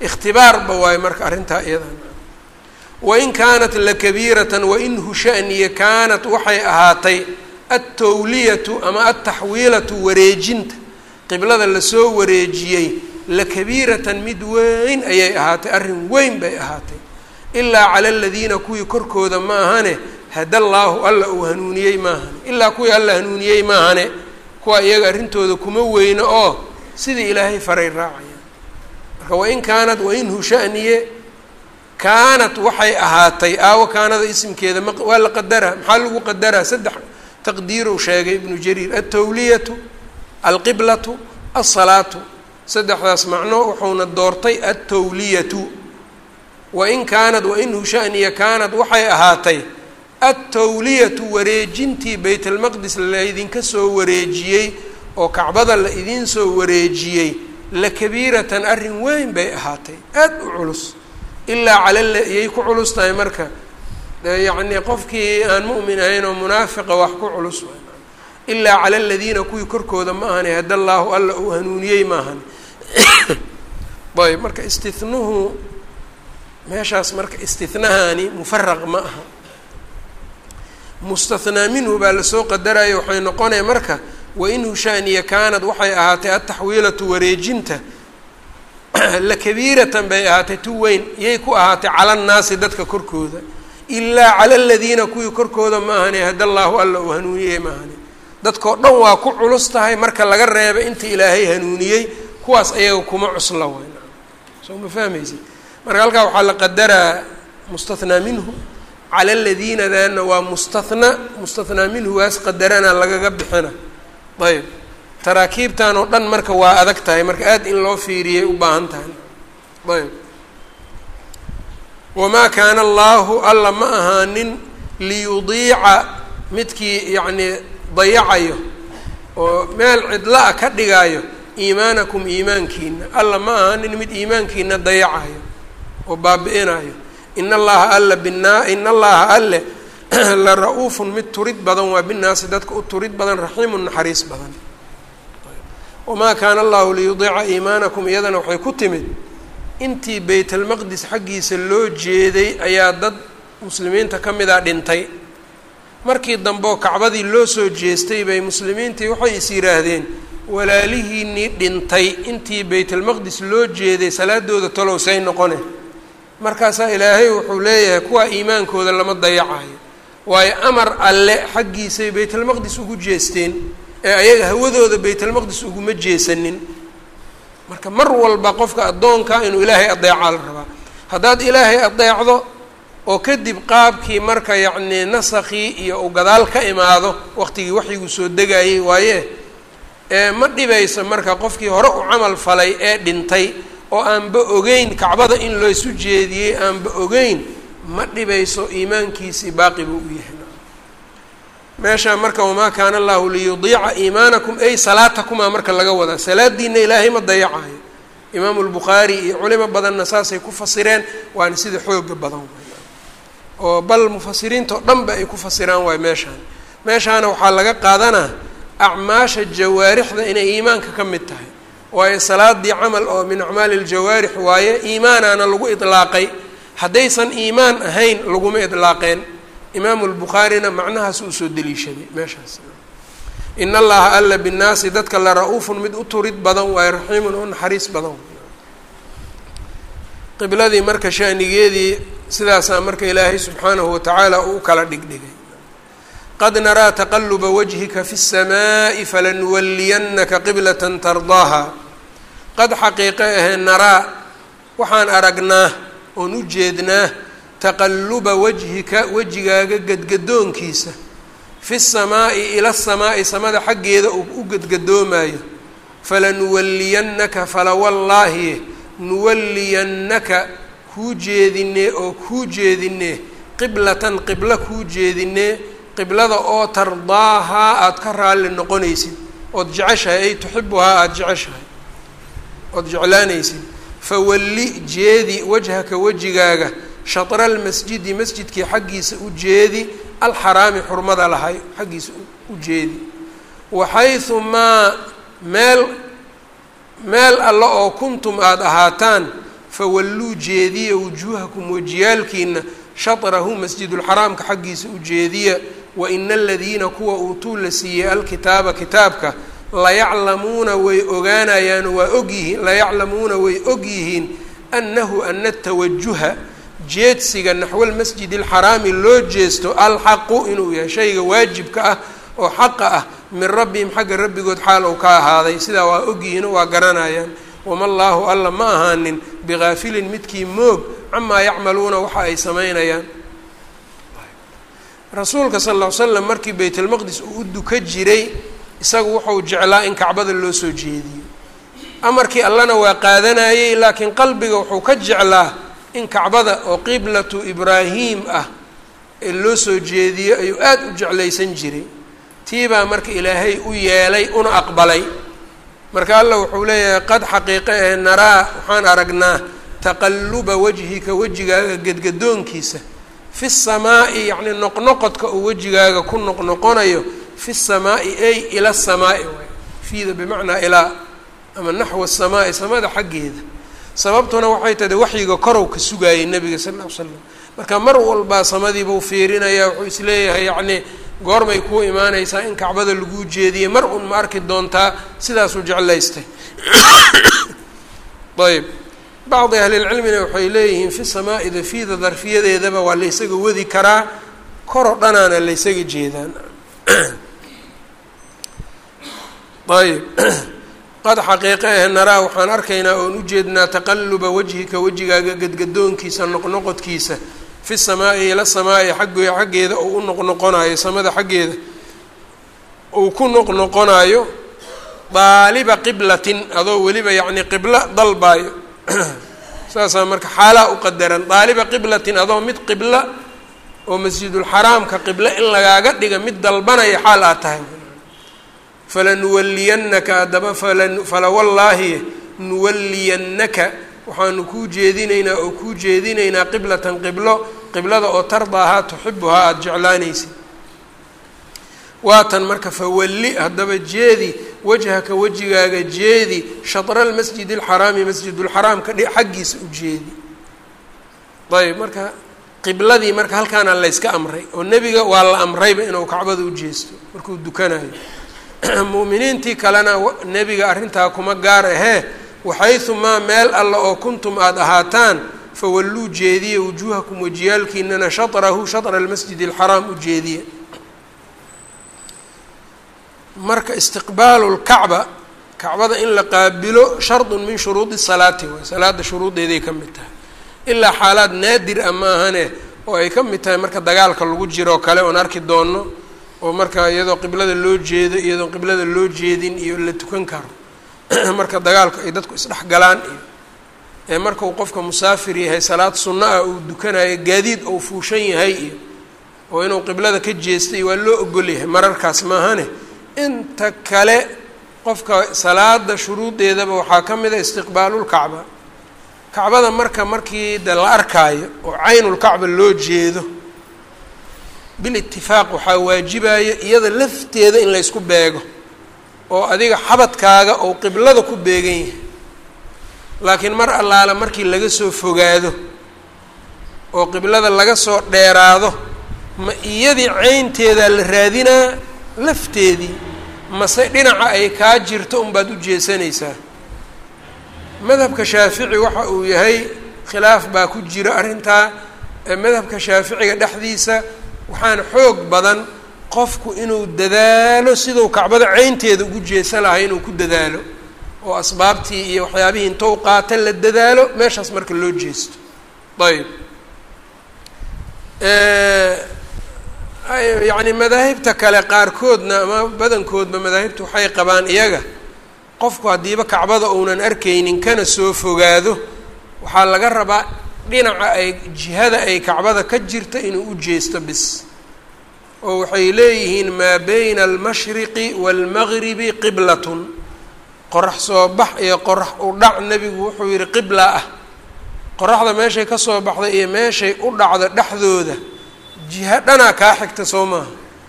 Ikhtibaarba waayo marka arrintaa iyada wain kaanat lakabiiratan wainhu shaniya kaanat waxay ahaatay altawliyatu ama altaxwiilatu wareejinta qiblada la soo wareejiyey lakabiiratan mid weyn ayay ahaatay arrin weyn bay ahaatay ilaa cala aladiina kuwii korkooda ma ahane hada allaahu alla uu hanuuniyey maahane ilaa kuwii alla hanuuniyey maahane kuwa iyaga arrintooda kuma weyno oo sidii ilaahay faray raacayaan marka wain kaanat wainhu shaniye kaanat waxay ahaatay aawo kaanada isimkeeda waa la qadaraa maxaa lagu qadaraa? Saddex taqdiiruu sheegay ibnu jariir altawliyatu alqiblatu alsalaatu saddexdaas macno wuxuuna doortay altawliyatu wain kaanat wainhu shaniya kaanat waxay ahaatay altawliyatu wareejintii bayt almaqdis laydinka soo wareejiyey oo kacbada la idiin soo wareejiyey lakabiiratan arrin weyn bay ahaatay. Aad u culus ilaa cala iyay ku culus tahay marka. Yacnii qofkii aan mu'min ahayn oo munaafiqa wax ku culus ilaa cala aladiina kuwii korkooda ma ahani hada allaahu alla uu hanuuniyey ma ahani. Ayb marka istinuhu meeshaas marka istinahaani mufaraq ma aha. Mustathnaa minhu baa la soo qadaraya waxay noqonaya marka wainhu shaniya kaanad waxay ahaatay altaxwiilatu wareejinta lakabiiratan bay ahaatay tu weyn yay ku ahaatay cala annaasi dadka korkooda. Ilaa cala aladiina kuwii korkooda ma ahane hadallaahu alla uu hanuuniyey ma ahane dadkao dhan waa ku culus tahay marka laga reeba inta ilaahay hanuuniyey kuwaas ayaga kuma cusla wayn. Soo ma fahmaysid? Marka halkaa waxaa la qadaraa mustathnaa minhu cala aladiinadaana waa mustathnaa mustathnaa minhugaas qadarana lagaga bixina. Ayb taraakiibtan oo dhan marka waa adag tahay marka aad in loo fiiriyay u baahan tahay. Ayb. Wamaa kaana allaahu alla ma ahaanin liyudiica midkii yacnii dayacayo oo meel cidla-a ka dhigaayo iimaanakum iimaankiina alla ma ahaanin mid iimaankiina dayacayo oo baabi'inayo in allaha alla binaa in allaha alle la ra'uufun mid turid badan waa binaasi dadka u turid badan raxiimun naxariis badan wamaa kaana allahu liyudiica iimaanakum iyadana waxay ku timid intii baytalmaqdis xaggiisa loo jeeday ayaa dad muslimiinta ka mid a dhintay markii dambeoo kacbadii loo soo jeestay bay muslimiintii waxay is yidhaahdeen walaalihiinii dhintay intii baytalmaqdis loo jeeday salaadooda talow say noqone markaasaa ilaahay wuxuu leeyahay kuwaa iimaankooda lama dayacayo waayo amar alle xaggiisay baytalmaqdis ugu jeesteen ee ayaga hawadooda baytalmaqdis uguma jeesanin. Marka mar walba qofka addoonka inuu ilaahay adeecaa la rabaa. Haddaad ilaahay adeecdo oo kadib qaabkii marka yacnii nasakii iyo uu gadaal ka imaado waqtigii waxyigu soo degayay waaye ee ma dhibayso marka qofkii hore u camal falay ee dhintay oo aanba ogeyn kacbada in looisu jeediyey aanba ogeyn ma dhibayso iimaankiisii baaqi buu u yahay meeshaa marka wamaa kaana allahu liyudiica iimaanakum ay salaatakumaa marka laga wadaa. Salaadiina ilaahay ma dayacayo imaamu lbukhaari iyo culimo badanna saasay ku fasireen waana sida xooga badan oo bal mufasiriintao dhanba ay ku fasiraan waayo meeshaan. Meeshaana waxaa laga qaadanaa acmaasha jawaarixda inay iimaanka ka mid tahay. Waayo salaadii camal oo min acmaali ljawaarix waaye iimaanaana lagu idlaaqay. Haddaysan iimaan ahayn laguma idlaaqeen imaamu lbukhaarina macnahaas uu soo deliishaday meeshaas in allaha alla binnaasi dadka la ra-uufun mid u turid badan waayo raxiimun oo naxariis badan qibladii marka shanigeedii sidaasaa marka ilaahay subxaanahu watacaala uu kala dhigdhigay qad naraa taqaluba wajhika fi الsamaaءi falanuwaliyannaka qiblata tardaaha qad xaqiiqe ahee naraa waxaan aragnaa oon u jeednaa taqaluba wajhika wejigaaga gadgadoonkiisa. Fi samaa'i ila samaa'i samada xaggeeda uu u gadgadoomayo falanuwalliyannaka falawallaahi nuwalliyannaka kuu jeedinee oo kuu jeedinee qiblatan qiblo kuu jeedinee qiblada oo tardaahaa aada ka raalli noqonaysid. Ood jeceshahay ay tuxibuhaa aada jeceshahay. Ood jeclaanaysid. Fawalli jeedi wajhaka wejigaaga shatra almasjidi masjidkii xaggiisa u jeedi alxaraami xurmada lahay xaggiisa u jeedi. Waxaysu maa meel meel alla oo kuntum aada ahaataan fawalluu jeediya wujuuhakum wejiyaalkiina shatrahu masjidulxaraamka xaggiisa u jeediya wa ina aladiina kuwa uutuu la siiyey alkitaaba kitaabka layaclamuuna way ogaanayaan waa ogyihiin layaclamuuna way ogyihiin annahu ana tawajuha jeedsiga naxwalmasjid alxaraami loo jeesto alxaqu inuu yahay shayga waajibka ah oo xaqa ah min rabbihim xagga rabbigood xaal uu ka ahaaday. Sidaa waa ogyihiino waa garanayaan. Wama llaahu alla ma ahaanin bigaafilin midkii moog camaa yacmaluuna waxa ay samaynayaan. Rasuulka sal ll slam markii baytalmaqdis uu u duka jiray isagu wuxuu jeclaa in kacbada loo soo jeediyo. Amarkii allana waa qaadanayey laakiin qalbiga wuxuu ka jeclaa in kacbada oo qiblatu ibraahim ah ee loo soo jeediyo ayuu aada u jeclaysan jiray. Tiibaa marka ilaahay u yeelay una aqbalay. Marka alla wuxuu leeyahay qad xaqiiqe ee naraa waxaan aragnaa taqaluba wajhika wejigaaga gedgadoonkiisa fi samaa'i yacni noqnoqodka uu wejigaaga ku noqnoqonayo fi samaa'i ay ila samaa'i. Fiida bimacnaa ilaa ama naxwa samaa'i samada xaggeeda sababtuna waxay tahay waxyiga korow ka sugaayay nebiga sal ll ly slam marka mar walbaa samadiibuu fiirinaya wuxuu is leeyahay yacni goormay kuu imaanaysaa in kacbada laguu jeediyey mar un ma arki doontaa sidaasuu jeclaystay. Ayb bacdi ahlilcilmina waxay leeyihiin fi samaa'i dafiida darfiyadeedaba waa la ysaga wadi karaa kor oo dhanaana la ysaga jeedaan. Ayb qad xaqiiqe ah naraa waxaan arkaynaa oon ujeednaa taqaluba wajhika wejigaaga gadgadoonkiisa noqnoqodkiisa fi samaa'i ila samaa'i xagg xaggeeda ou u noqnoqonaayo samada xaggeeda uu ku noqnoqonaayo daaliba qiblatin adoo weliba yacni qiblo dalbaayo. Saasaa marka xaalaa u qadaran daaliba qiblatin adoo mid qibla oo masjidulxaraamka qiblo in lagaaga dhiga mid dalbanaya xaal aad tahay falanuwaliyannaka haddaba falan fala wallaahi nuwalliyannaka. Waxaanu kuu jeedinaynaa oo kuu jeedinaynaa qiblatan qiblo qiblada oo tardaahaa tuxibuhaa aada jeclaanaysid. Waatan marka fawalli haddaba jeedi wajhaka wejigaaga jeedi shatra almasjid alxaraami masjidulxaraamka dhi xaggiisa u jeedi. Ayb marka qibladii marka halkaana layska amray oo nebiga waa la amrayba inuu kacbada u jeesto markuu dukanayo mu'miniintii kalena nebiga arrintaa kuma gaar ahee. Waxayumaa meel alla oo kuntum aada ahaataan fawalluu jeediya wujuuhakum wejiyaalkiinana shatrahu shatra almasjid alxaraam u jeediya marka istiqbaalu lkacba kacbada in la qaabilo shardun min shuruudi salaati waay salaada shuruudeeday ka mid tahay. Ilaa xaalaad naadir a ma ahane oo ay ka mid tahay marka dagaalka lagu jiroo kale oon arki doono oo marka iyadoo qiblada loo jeedo iyadoon qiblada loo jeedin iyo la tukan karo marka dagaalka ay dadku isdhex galaan iyo ee marka uu qofka musaafir yahay salaad sunno ah uu dukanayo gaadiid ou fuushan yahay iyo oo inuu qiblada ka jeestay waa loo ogol yahay mararkaas maahane inta kale qofka salaada shuruudeedaba waxaa ka mid a istiqbaalulkacba kacbada marka markii de la arkaayo oo caynulkacba loo jeedo bilitifaaq waxaa waajibaya iyada lafteeda in laysku beego oo adiga xabadkaaga ou qiblada ku beegan yahay laakiin mar allaala markii laga soo fogaado oo qiblada laga soo dheeraado ma iyadii caynteedaa la raadinaa lafteedii mase dhinaca ay kaa jirto unbaad u jeesanaysaa madhabka shaafici waxa uu yahay khilaaf baa ku jira arrintaa madhabka shaaficiga dhexdiisa waxaana xoog badan qofku inuu dadaalo siduu kacbada caynteeda ugu jeesan lahay inuu ku dadaalo oo asbaabtii iyo waxyaabihii intou qaata la dadaalo meeshaas marka loo jeesto. Ayb yacni madaahibta kale qaarkoodna ama badankoodba madaahibta waxay qabaan iyaga qofku haddiiba kacbada uunan arkaynin kana soo fogaado waxaa laga rabaa dhinaca ay jihada ay kacbada ka jirta inuu u jeesto bis. Oo waxay leeyihiin maa bayna almashriqi waalmagribi qiblatun. Qorax soo bax iyo qorax u dhac nebigu wuxuu yihi qibla ah. Qoraxda meeshay ka soo baxda iyo meeshay u dhacdo dhexdooda jiha dhanaa kaa xigta soo maaha.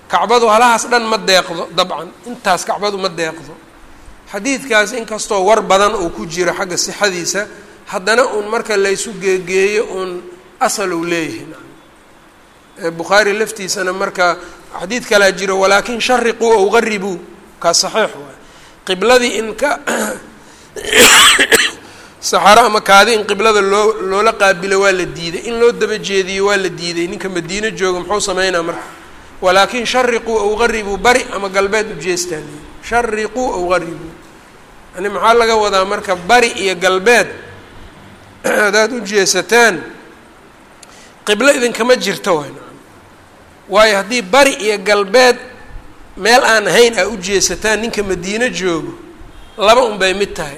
Kacbadu halahaas dhan ma deeqdo dabcan. Intaas kacbadu ma deeqdo. Xadiidkaas inkastoo war badan uu ku jiro xagga sixadiisa haddana uun marka laysu geegeeyo uun asal leeyahay. Bukhaari laftiisana marka xadiid kalaa jiro walaakin shariquu ow qaribuu kaa saxiix waay. Qibladii in ka saxaro ama kaadi in qiblada loo loola qaabilo waa la diiday in loo daba jeediyo waa la diiday ninka madiino jooga muxuu sameynaa marka? Walaakin shariquu ow qaribuu bari ama galbeed u jeestaan shariquu ow qaribuu yani maxaa laga wadaa marka bari iyo galbeed haddaad u jeesataan qiblo idinkama jirto waay waayo haddii bari iyo galbeed meel aan ahayn aa u jeesataan ninka madiino joogo laba un bay mid tahay.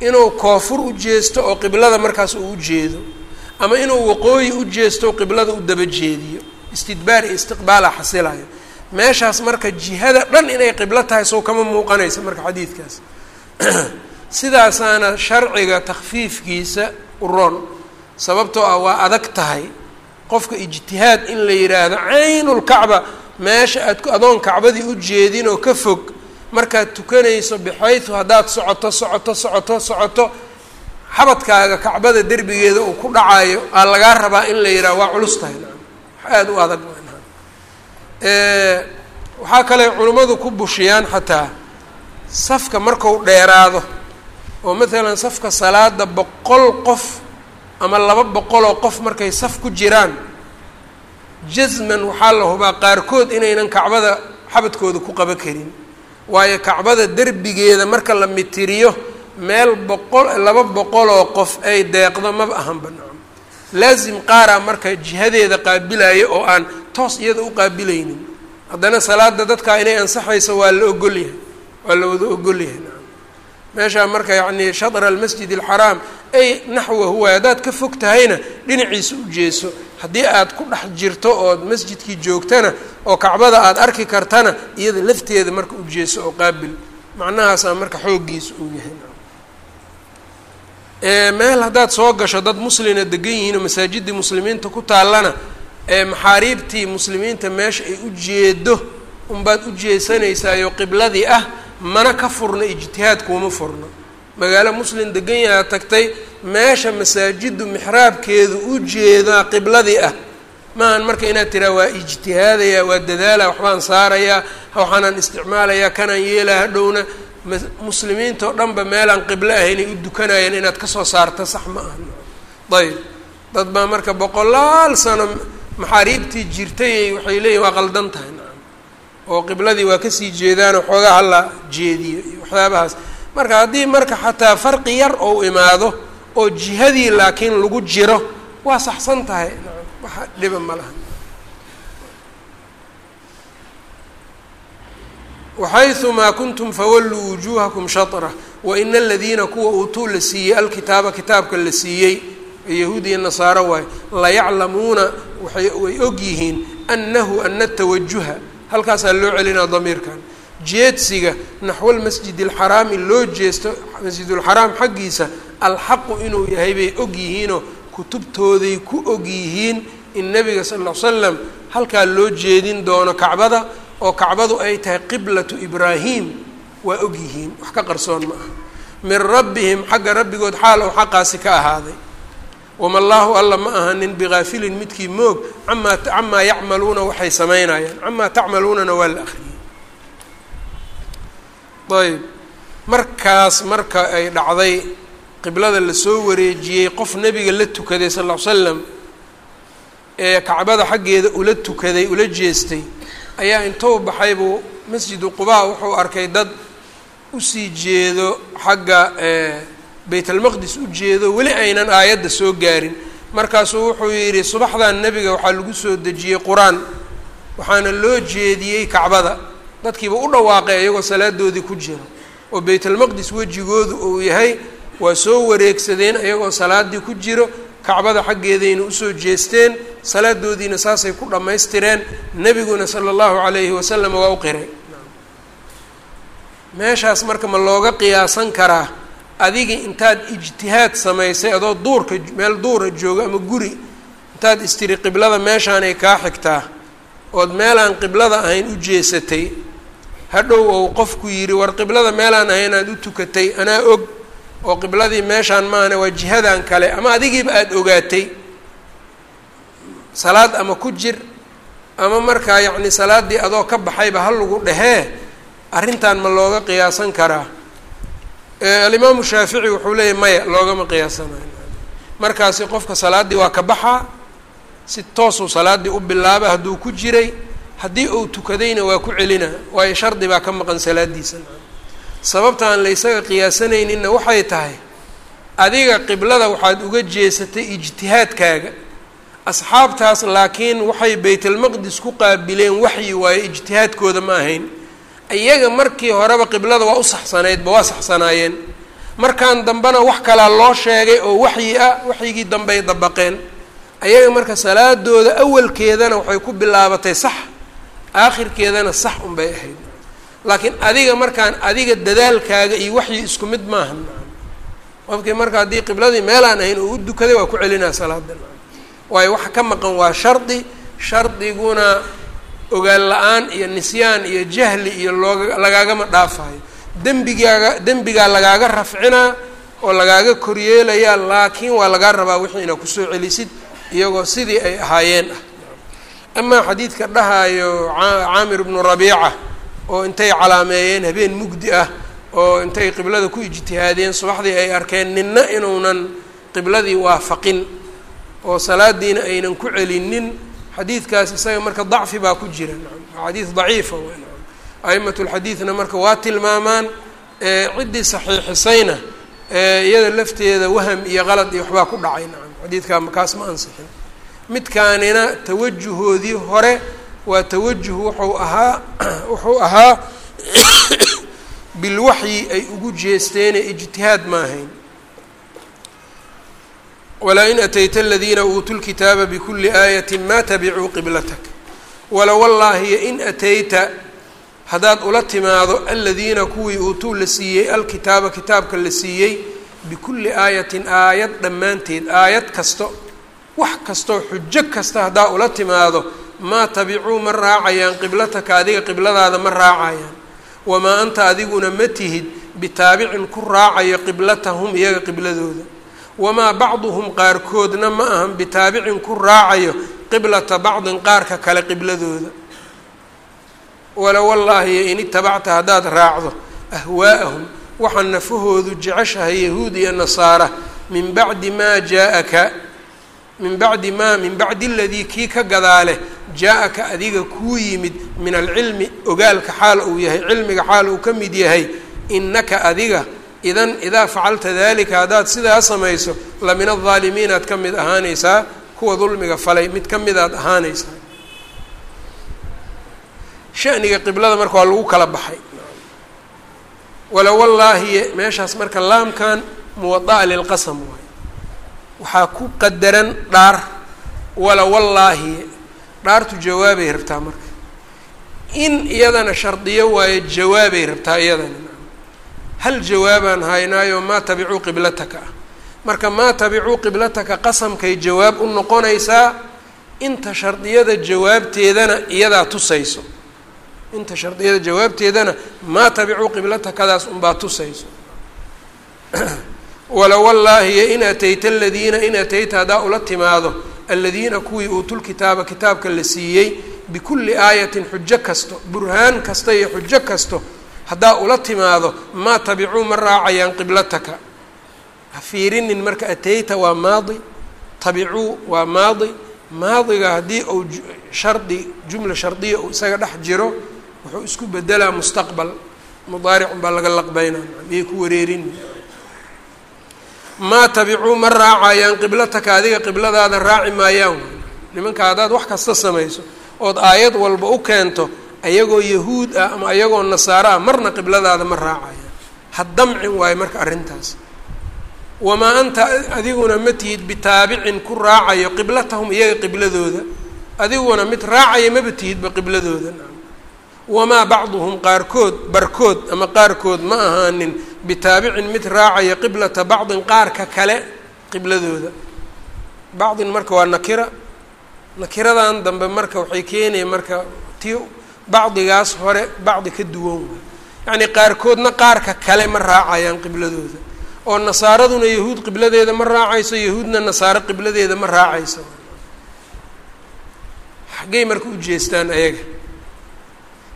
Inuu koofur u jeesto oo qiblada markaas uu u jeedo ama inuu waqooyi u jeesto oo qiblada u daba jeediyo. Istidbaar iyo istiqbaala xasilayo. Meeshaas marka jihada dhan inay qiblo tahay sow kama muuqanaysa marka xadiidkaas. Sidaasaana sharciga takfiifkiisa u roon sababtoo ah waa adag tahay. Qofka ijtihaad in la yidhaahdo caynulkacba meesha aad adoon kacbadii u jeedin oo ka fog. Markaad tukanayso bixaysu haddaad socoto socoto socoto socoto xabadkaaga kacbada derbigeeda uu ku dhacayo aa lagaa rabaa in la yidhaha waa culus tahay. Aada u adag waxaa kale culimmadu ku bushiyaan xataa safka marku dheeraado oo maalan safka salaada boqol qof ama laba boqoloo qof markay saf ku jiraan jasman waxaa la hubaa qaarkood inaynan kacbada xabadkooda ku qaba karin. Waayo kacbada derbigeeda marka la mitiriyo meel boqol laba boqoloo qof ay deeqdo maba ahan banaan laasim qaaraa marka jihadeeda qaabilaya oo aan toos iyada u qaabilaynin. Haddana salaada dadkaa inay ansaxayso waa la ogolyahay waa la wada ogolyahay meeshaa marka yacni shatra almasjid alxaraam ay naxwahu waay haddaad ka fog tahayna dhinaciisa u jeeso. Haddii aad ku dhex jirto ood masjidkii joogtana oo kacbada aada arki kartana iyada lafteeda marka u jeeso oo qaabil. Macnahaasaa marka xooggiisa uu yahay. Meel haddaad soo gasho dad muslina degan yihiin oo masaajidii muslimiinta ku taallana maxaariibtii muslimiinta meesha ay u jeedo unbaad u jeesanaysaayoo qibladii ah mana ka furno ijtihaad kuuma furno. Magaalo muslim degan yahaa tagtay meesha masaajiddu mixraabkeedu u jeedaa qibladii ah. Maahan marka inaad tiraa waa ijtihaadaya waa dadaala waxbaan saarayaa waxaanaan isticmaalayaa kanaan yeelaa hadhowna muslimiinta oo dhanba meelaan qiblo ahaynay u dukanayeen inaad ka soo saarta sax ma aha ayb dad baa marka boqolaal sano maxaariibtii jirtay waxay leeyihiin waa qaldan tahay oo qibladii waa ka sii jeedaanoo xoogaa hala jeediyo iyo waxyaabahaas. Marka haddii marka xataa farqi yar ou imaado oo jihadii laakiin lagu jiro waa saxsan tahay. Waxa dhiba ma laha. Waxayumaa kuntum fawalluu wujuuhakum shatra waina aladiina kuwa uutuu la siiyey alkitaaba kitaabka la siiyey yahuud iyo nasaaro waayo layaclamuuna waay way og yihiin annahu ana tawajuha halkaasaa loo celinaa damiirkan. Jeedsiga naxwa lmasjid alxaraami loo jeesto masjidulxaraam xaggiisa alxaqu inuu yahay bay og yihiinoo kutubtooday ku og yihiin in nabiga sal ly slam halkaa loo jeedin doono kacbada oo kacbadu ay tahay qiblatu ibraahim waa og yihiin. Wax ka qarsoon ma aha. Min rabbihim xagga rabbigood xaal ou xaqaasi ka ahaaday wama allaahu alla ma ahanin bigaafilin midkii moog amaa camaa yacmaluuna waxay samaynayaan camaa tacmaluunana waa la akriyey ayb markaas marka ay dhacday qiblada la soo wareejiyey qof nebiga la tukaday sal ly slam ee kacbada xaggeeda ula tukaday ula jeestay ayaa intou baxay buu masjidu qubaa wuxuu arkay dad u sii jeedo xagga baytalmaqdis u jeedo weli aynan aayadda soo gaarin. Markaasuu wuxuu yidhi subaxdan nebiga waxaa lagu soo dejiyey qur'aan waxaana loo jeediyey kacbada. Dadkiiba u dhawaaqay iyagoo salaadoodii ku jiro oo baytalmaqdis wejigoodu uu yahay waa soo wareegsadeen iyagoo salaadii ku jiro. Kacbada xaggeedayna u soo jeesteen salaadoodiina saasay ku dhammaystireen. Nebiguna sala allahu calayhi wasalam waa u qiray. Meeshaas marka ma looga qiyaasan karaa adigii intaad ijtihaad samaysay adoo duurka meel duura jooga ama guri intaad istiri qiblada meeshaanay kaa xigtaa ood meelaan qiblada ahayn u jeesatay hadhow ou qofku yidhi war qiblada meelaan ahayn aad u tukatay anaa og oo qibladii meeshaan maahane waa jihadan kale ama adigiiba aada ogaatay salaad ama ku jir ama markaa yacni salaaddii adoo ka baxayba ha lagu dhehee arrintan ma looga qiyaasan karaa alimaamu shaafici wuxuu leeyahy maya loogama qiyaasanayo. Markaasi qofka salaaddii waa ka baxaa si toosuu salaaddii u bilaaba hadduu ku jiray haddii uu tukadayna waa ku celina waayo shardi baa ka maqan salaadiisa. Sababta aan la ysaga qiyaasanayninna waxay tahay adiga qiblada waxaad uga jeesatay ijtihaadkaaga. Asxaabtaas laakiin waxay baytalmaqdis ku qaabileen waxyi waayo ijtihaadkooda ma ahayn iyaga markii horeba qiblada waa u saxsanaydba waa saxsanaayeen. Markaan dambena wax kalaa loo sheegay oo waxyi ah waxyigii dambey dabaqeen. Ayaga marka salaadooda awalkeedana waxay ku bilaabatay sax aakhirkeedana sax unbay ahayd. Laakiin adiga markaan adiga dadaalkaaga iyo waxyi isku mid maaha qofkii marka haddii qibladii meelaan ahayn oo u dukaday waa ku celinaa salaada waayo waxa ka maqan waa shardi. Shardiguna ogaan la'aan iyo nisyaan iyo jahli iyo looga lagaagama dhaafayo dembigaaga dembigaa lagaaga rafcinaa oo lagaaga koryeelayaa laakiin waa lagaa rabaa wixii inaad ku soo celisid iyagoo sidii ay ahaayeen. Ah amaa xadiidka dhahaayo caamir bnu rabiica oo intay calaameeyeen habeen mugdi ah oo intay qiblada ku ijtihaadeen subaxdii ay arkeen ninna inuunan qibladii waafaqin oo salaadiina aynan ku celinin xadiidkaas isaga marka dacfi baa ku jira. Xadiid daciifa a'imat lxadiidna marka waa tilmaamaan ciddii saxiixisayna iyada lafteeda waham iyo qalad iyo waxbaa ku dhacay. Nacam xadiidkaa makaas ma ansixin. Midkaanina tawajuhoodii hore waa tawajuh wuxuu ahaa wuxuu ahaa bilwaxyi ay ugu jeesteene ijtihaad ma ahayn walaa in atayta aladiina uutuu lkitaaba bikuli aayati ma tabicuu qiblatak. Wala wallaahiyo in atayta haddaad ula timaado aladiina kuwii uutuu la siiyey alkitaaba kitaabka la siiyey bikulli aayatin aayad dhammaanteed aayad kasto wax kastoo xujo kasta haddaa ula timaado maa tabicuu ma raacayaan qiblataka adiga qibladaada ma raacayaan. Wamaa anta adiguna ma tihid bitaabicin ku raacayo qiblatahum iyaga qibladooda wamaa bacduhum qaarkoodna ma ahan bitaabicin ku raacayo qiblata bacdin qaarka kale qibladooda wala wallaahi in itabacta haddaad raacdo ahwaa'ahum waxaa nafahoodu jeceshahay yahuud iyo nasaara min bacdi maa jaa-aka min bacdi maa min bacdi aladii kii ka gadaale jaa-aka adiga kuu yimid min alcilmi ogaalka xaal uu yahay cilmiga xaal uu ka mid yahay inaka adiga idan idaa facalta dalika haddaad sidaa samayso la min aldaalimiinaad ka mid ahaanaysaa kuwa dulmiga falay mid ka midaad ahaanaysaa. Shaniga qiblada marka waa lagu kala baxay. Wala wallaahi meeshaas marka laamkan muwada'a lilqasam waay. Waxaa ku qadaran dhaar. Wala wallaahi dhaartu jawaabay rabtaa marka. In iyadana shardiyo waayo jawaabay rabtaa iyadana hal jawaabaan haynaayo maa tabicuu qiblataka? Marka maa tabicuu qiblataka qasamkay jawaab u noqonaysaa inta shardiyada jawaabteedana iyadaa tusayso. Inta shardiyada jawaabteedana maa tabicuu qiblatakadaas unbaa tusayso. Wala wallaahi in atayta aladiina in atayta haddaa ula timaado aladiina kuwii uutulkitaaba kitaabka la siiyey bikulli aayatin xujo kasto burhaan kasta iyo xujo kasto haddaa ula timaado maa tabicuu ma raacayaan qiblataka. Ha fiirinin marka atayta waa maadi tabicuu waa maadi maadiga haddii uu shardi jumla shardiya uu isaga dhex jiro wuxuu isku bedelaa mustaqbal. Mudaaricun baa laga laqbeynaa miyay ku wareerin? Maa tabicuu ma raacayaan qiblataka adiga qibladaada raaci maayaan. Nimanka haddaad wax kasta samayso ood aayad walba u keento ayagoo yahuud ah ama ayagoo nasaaro ah marna qibladaada ma raacayaan ha damcin waayo marka arrintaas. Wamaa anta adiguna ma tihid bitaabicin ku raacayo qiblatahum iyaga qibladooda. Adiguna mid raacaya maba tihidba qibladooda. Wamaa bacduhum qaarkood barkood ama qaarkood ma ahaanin bitaabicin mid raacaya qiblata bacdin qaarka kale qibladooda. Bacdin marka waa nakira. Nakiradan dambe marka waxay keenaya marka ti bacdigaas hore bacdi ka duwan waay yacnii qaarkoodna qaarka kale ma raacayaan qibladooda. Oo nasaaraduna yahuud qibladeeda ma raacayso yahuudna nasaaro qibladeeda ma raacayso. Xaggay marka u jeestaan ayaga?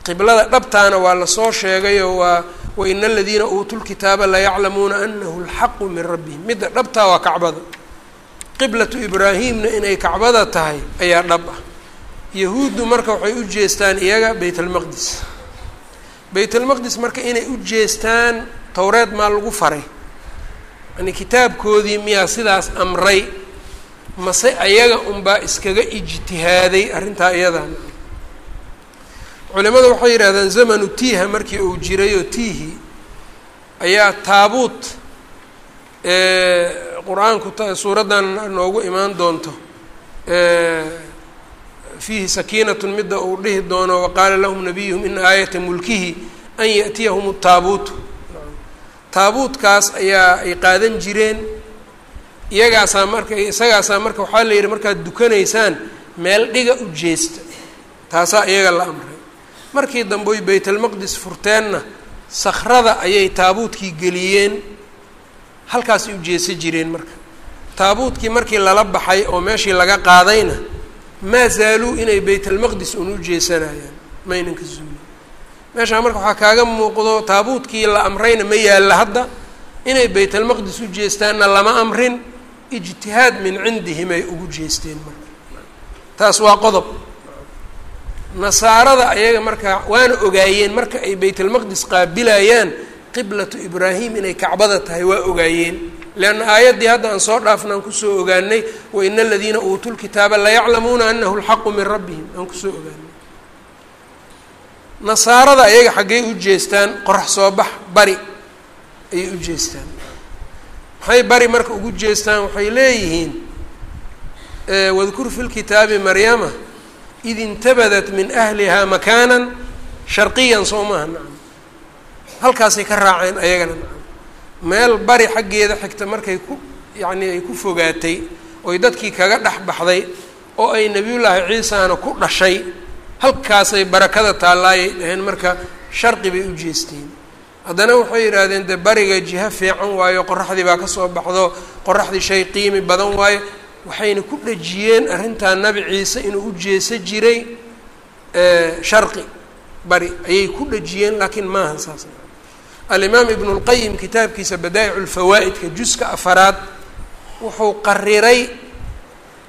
Qiblada dhabtaana waa la soo sheegayoo waa waina aladiina uutuu lkitaaba layaclamuuna anahu lxaqu min rabbihim. Midda dhabtaa waa kacbada. Qiblatu ibraahimna inay kacbada tahay ayaa dhab ah yahuuddu marka waxay u jeestaan iyaga bayt almaqdis bayt almaqdis marka inay u jeestaan towreed maa lagu faray. Yani kitaabkoodii miyaa sidaas amray mase ayaga unbaa iskaga ijtihaaday arrintaa iyadan. Culimadu waxay yidhahdeen zamanu tiiha markii uu jiray oo tiihi ayaa taabuut qur'aanku suuraddan noogu imaan doonto fiihi sakiinatun midda uu dhihi doono waqaala lahum nabiyuhum ina aayata mulkihi an yaأtiyahum taabuutu taabuutkaas ayaa ay qaadan jireen. Iyagaasaa marka isagaasaa marka waxaa la yidhi markaad dukanaysaan meel dhiga u jeesta. Taasaa iyaga la amray. Markii dambe oy baytalmaqdis furteenna sakrada ayay taabuutkii geliyeen. Halkaasay u jeesa jireen marka. Taabuutkii markii lala baxay oo meeshii laga qaadayna maa zaaluu inay baytalmaqdis un u jeesanayaan maynan ka zuulin meeshaa marka waxaa kaaga muuqdo taabuutkii la amrayna ma yaalla hadda inay baytalmaqdis u jeestaanna lama amrin ijtihaad min cindihim ay ugu jeesteen marka taas waa qodob nasaarada ayaga markaa waana ogaayeen marka ay baytalmaqdis qaabilayaan qiblatu ibraahim inay kacbada tahay waa ogaayeen leanna aayaddii hadda aan soo dhaafnaan ku soo ogaanay waina aladiina uutuu lkitaaba layaclamuuna anahu lxaqu min rabbihim aan ku soo ogaanay nasaarada ayaga xaggey u jeestaan qorax soo bax bari ayay u jeestaan maxay bari marka ugu jeestaan waxay leeyihiin wadkur fi lkitaabi maryama id intabadat min ahlihaa makaanan sharqiyan soo maaha nacam halkaasay ka raaceen ayagana nacam meel bari xaggeeda xigta markay ku yacnii ay ku fogaatay oy dadkii kaga dhex baxday oo ay nebiyullaahi ciisana ku dhashay halkaasay barakada taallaayay dhaheen marka sharqi bay u jeesteen. Haddana waxay yidhaahdeen dee bariga jiho fiican waayo qoraxdii baa ka soo baxdo qoraxdii shay qiimi badan waayo waxayna ku dhejiyeen arrintaa nabi ciise inuu u jeesa jiray sharqi bari ayay ku dhejiyeen laakiin maaha saas alimaam ibnu lqayim kitaabkiisa badaa'icu lfawaa'idka juska afaraad wuxuu qariray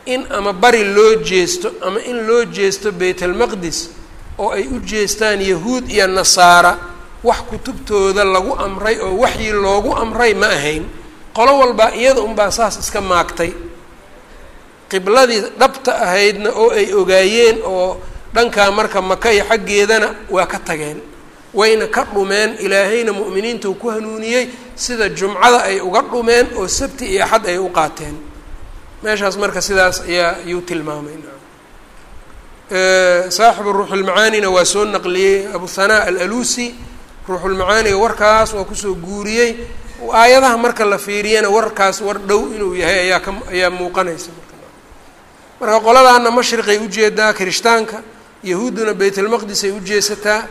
in ama bari loo jeesto ama in loo jeesto beyt almaqdis oo ay u jeestaan yahuud iyo nasaara wax kutubtooda lagu amray oo waxyi loogu amray ma ahayn. Qolo walbaa iyada unbaa saas iska maagtay. Qibladii dhabta ahaydna oo ay ogaayeen oo dhankaa marka maka iyo xaggeedana waa ka tageen wayna ka dhumeen ilaahayna mu'miniinta uu ku hanuuniyey sida jumcada ay uga dhumeen oo sabti iyo axad ay u qaateen. Meeshaas marka sidaas ayaa ayuu tilmaamay. Saaxibu ruuxulmacaanina waa soo naqliyey abu hanaa alalusi. Ruuxulmacaaniga warkaas waa ku soo guuriyey. Aayadaha marka la fiiriyana warkaas war dhow inuu yahay ayaa ka ayaa muuqanaysa marka. Qoladaana mashriqay u jeedaa kirishtaanka yahuudduna baytalmaqdis ay ujeesataa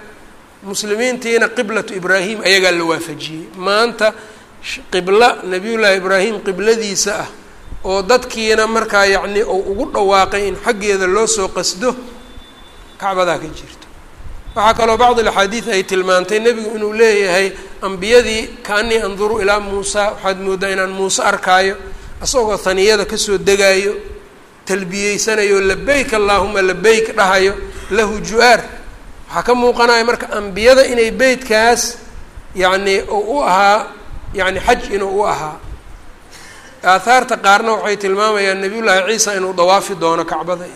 muslimiintiina qiblatu ibraahim ayagaa la waafajiyey. Maanta qibla nabiyullaahi ibraahim qibladiisa ah oo dadkiina markaa yacni uu ugu dhawaaqay in xaggeeda loo soo qasdo kacbadaa ka jirto. Waxaa kaloo bacd alaxaadiid ay tilmaantay nebigu inuu leeyahay ambiyadii kaanii anduru ilaa muusa waxaad mooddaa inaan muuse arkaayo isagoo haniyada ka soo degaayo talbiyeysanayo labeyk allaahuma labeyk dhahayo lahu ju-aar waxaa ka muuqanaya marka ambiyada inay beytkaas yacni uu u ahaa yani xaj inuu u ahaa. Aathaarta qaarna waxay tilmaamayaan nabiyullaahi ciisa inuu dawaafi doono kacbada.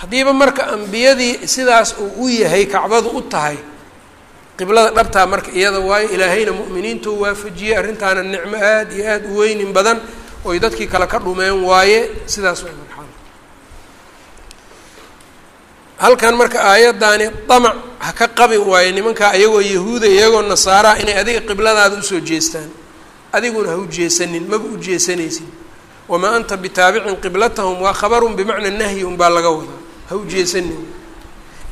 Haddiiba marka ambiyadii sidaas uu u yahay kacbadu u tahay qiblada dhabtaa marka iyada waayo ilaahayna mu'miniinta u waafajiyey arrintaana nicmo aada iyo aada u weynin badan oy dadkii kale ka dhumeen waaye sidaas waa marxala halkan marka aayaddaani damac ha ka qabin waayo nimankaa iyagoo yahuuda iyagoo nasaaraha inay adiga qibladaada u soo jeestaan. Adiguna ha u jeesanin maba u jeesanaysid wamaa anta bitaabicin qiblatahum waa khabarun bimacna nahyi unbaa laga wadaa. Ha u jeesanin.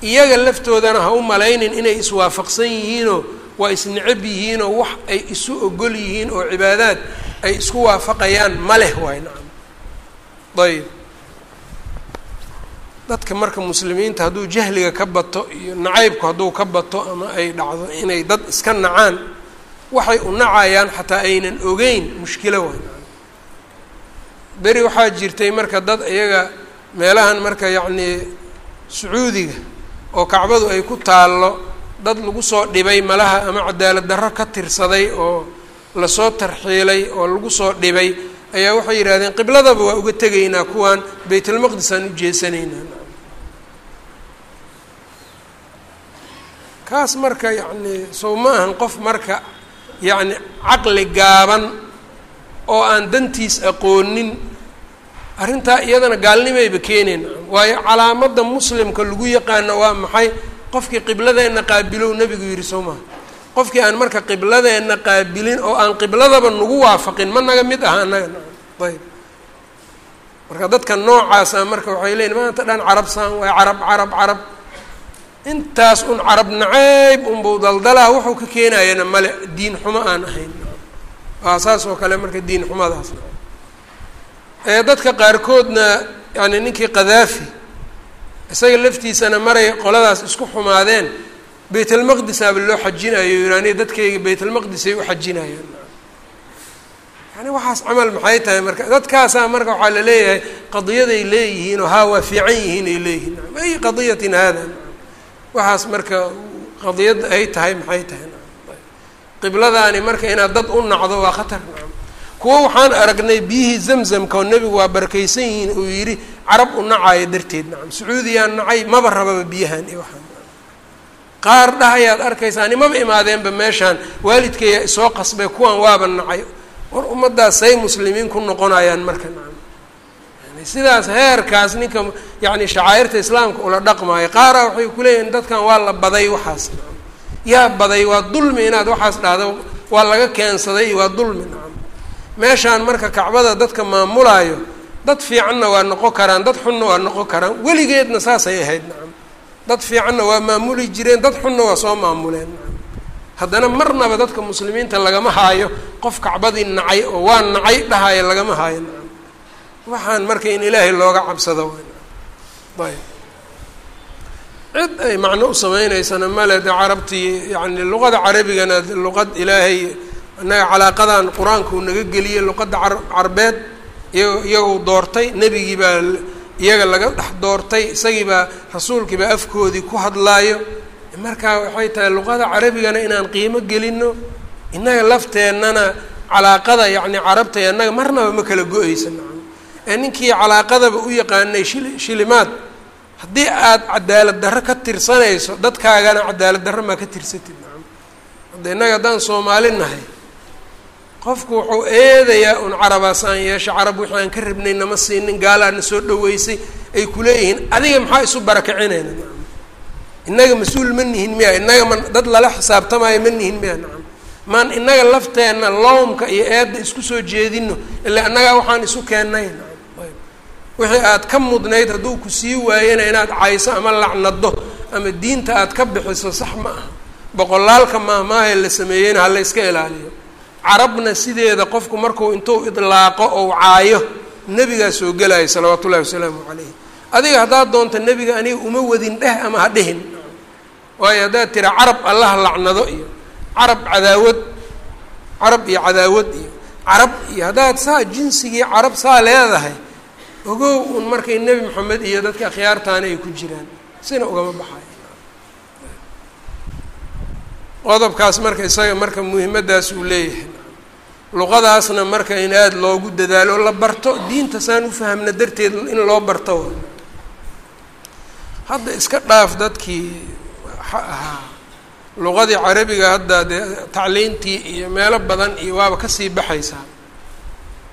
Iyaga laftoodana ha u malaynin inay iswaafaqsan yihiinoo waa isnecab yihiinoo wax ay isu ogol yihiin oo cibaadaad ay isku waafaqayaan ma leh waay nacam. Ayb dadka marka muslimiinta hadduu jahliga ka bato iyo nacaybku hadduu ka bato ama ay dhacdo inay dad iska nacaan waxay u nacayaan xataa aynan ogeyn mushkilo waay. Beri waxaa jirtay marka dad iyaga meelahan marka yacnii sacuudiga oo kacbadu ay ku taallo dad lagu soo dhibay malaha ama cadaalad darro ka tirsaday oo la soo tarxiilay oo lagu soo dhibay ayaa waxay yidhahdeen qibladaba waa uga tegaynaa kuwaan baytalmaqdis aan u jeesanaynaa. Kaas marka yacni sow ma ahan qof marka yacni caqli gaaban oo aan dantiis aqoonin arrintaa iyadana gaalnimayba keenayn waayo calaamadda muslimka lagu yaqaano waa maxay? Qofkii qibladeenna qaabilow nebigu yidhi soo maha qofkii aan marka qibladeenna qaabilin oo aan qibladaba nagu waafaqin ma naga mid aha annaga. Ayb. Marka dadka noocaasa marka waxay leeyiin maanta dhan carab saan waay carab carab carab. Intaas un carab nacayb unbau daldalaa wuxuu ka keenayana male diin xumo aan ahayn. Waa saas oo kale marka diin xumadaas. Ee dadka qaarkoodna yani ninkii kadaafi isaga laftiisana maray qoladaas isku xumaadeen baytalmaqdisaaba loo xajinayo yiraani dadkayga baytalmaqdisay u xajinayaan. Yani waxaas camal maxay tahay marka dadkaasaa marka waxaa la leeyahay qadiyaday leeyihiin oo haa waa fiican yihiin ay leeyihiin. Ay qadiyatin hada waxaas marka qadiyadda ay tahay maxay tahay? Qibladaani marka inaad dad u nacdo waa khatar. Kuwo waxaan aragnay biyihii zamzamka oo nebigu waa barakaysan yihiin uu yidhi carab u nacayo darteed. Nacam sacuudiyaan nacay maba rababa biyahan iyo waxaan qaar dhahayaad arkaysaa nimaba imaadeenba meeshaan waalidkaya isoo qasbay kuwan waaba nacay. War ummaddaas say muslimiin ku noqonayaan marka nacam. Yani sidaas heerkaas ninka yacni shacaa'irta islaamka ula dhaqmaayo qaara waxay kuleeyihin dadkan waa la baday waxaas nacam. Yaa baday waa dulmi inaad waxaas dhahdo waa laga keensaday waa dulmi nacam. Meeshaan marka kacbada dadka maamulaayo dad fiicanna waa noqon karaan dad xunna waa noqon karaan weligeedna saasay ahayd nacam dad fiicanna waa maamuli jireen dad xunna waa soo maamuleen. Haddana marnaba dadka muslimiinta lagama haayo qof kacbadii nacay oo waa nacay dhahaayo lagama haayo. Waxaan marka in ilaahay looga cabsado ayb. Cid ay macno u sameyneysana male de carabtii yani luqada carabigana luqad ilaahay innaga calaaqadan qur'aanka uu naga geliyey luqadda car carbeed iyago iyagou doortay nebigii baa iyaga laga dhex doortay isagii baa rasuulkii baa afkoodii ku hadlaayo. Markaa waxay tahay luqada carabigana inaan qiimo gelino innaga lafteennana calaaqada yacni carabta innaga marnaba ma kala go-eysa nacam ee ninkii calaaqadaba u yaqaanay shili shilimaad haddii aad cadaalad darro ka tirsanayso dadkaagana cadaalad darro maa ka tirsatid nacam hadda innaga haddaan soomaali nahay qofku wuxuu eedayaa un carabaasaan yeesha carab wixii aan ka rabnay nama siinin gaalaana soo dhaweysay ay kuleeyihiin adiga maxaa isu barakacinayna? Nacam innaga mas'uul ma nihin miya innaga ma dad lala xisaabtamaayo ma nihin miya nacam maan innaga lafteenna loomka iyo eedda isku soo jeedino ilaa innagaa waxaan isu keennay nacam wixii aad ka mudnayd hadduu ku sii waayena inaad cayso ama lacnado ama diinta aad ka bixiso sax ma aha. Boqolaalka maahmaahae la sameeyeyna ha la yska ilaaliyo carabna sideeda qofku marku intuu idlaaqo ou caayo nebigaa soo gelaya salawaatu ullahi wasalaamu calayh adiga haddaad doonto nebiga aniga uma wadin dheh ama ha dhihin. Waayo haddaad tira carab allaha lacnado iyo carab cadaawad carab iyo cadaawad iyo carab iyo haddaad saa jinsigii carab saa leedahay ogow un markay nebi moxamed iyo dadka akhyaartaana ay ku jiraan. Sina ugama baxayo qodobkaas marka isaga marka muhimaddaas uu leeyahay. Luqadaasna marka in aada loogu dadaalo la barto diinta saan u fahamna darteed in loo barto. Hadda iska dhaaf dadkii ahaa luqadii carabiga hadda dee tacliintii iyo meelo badan iyo waaba ka sii baxaysaa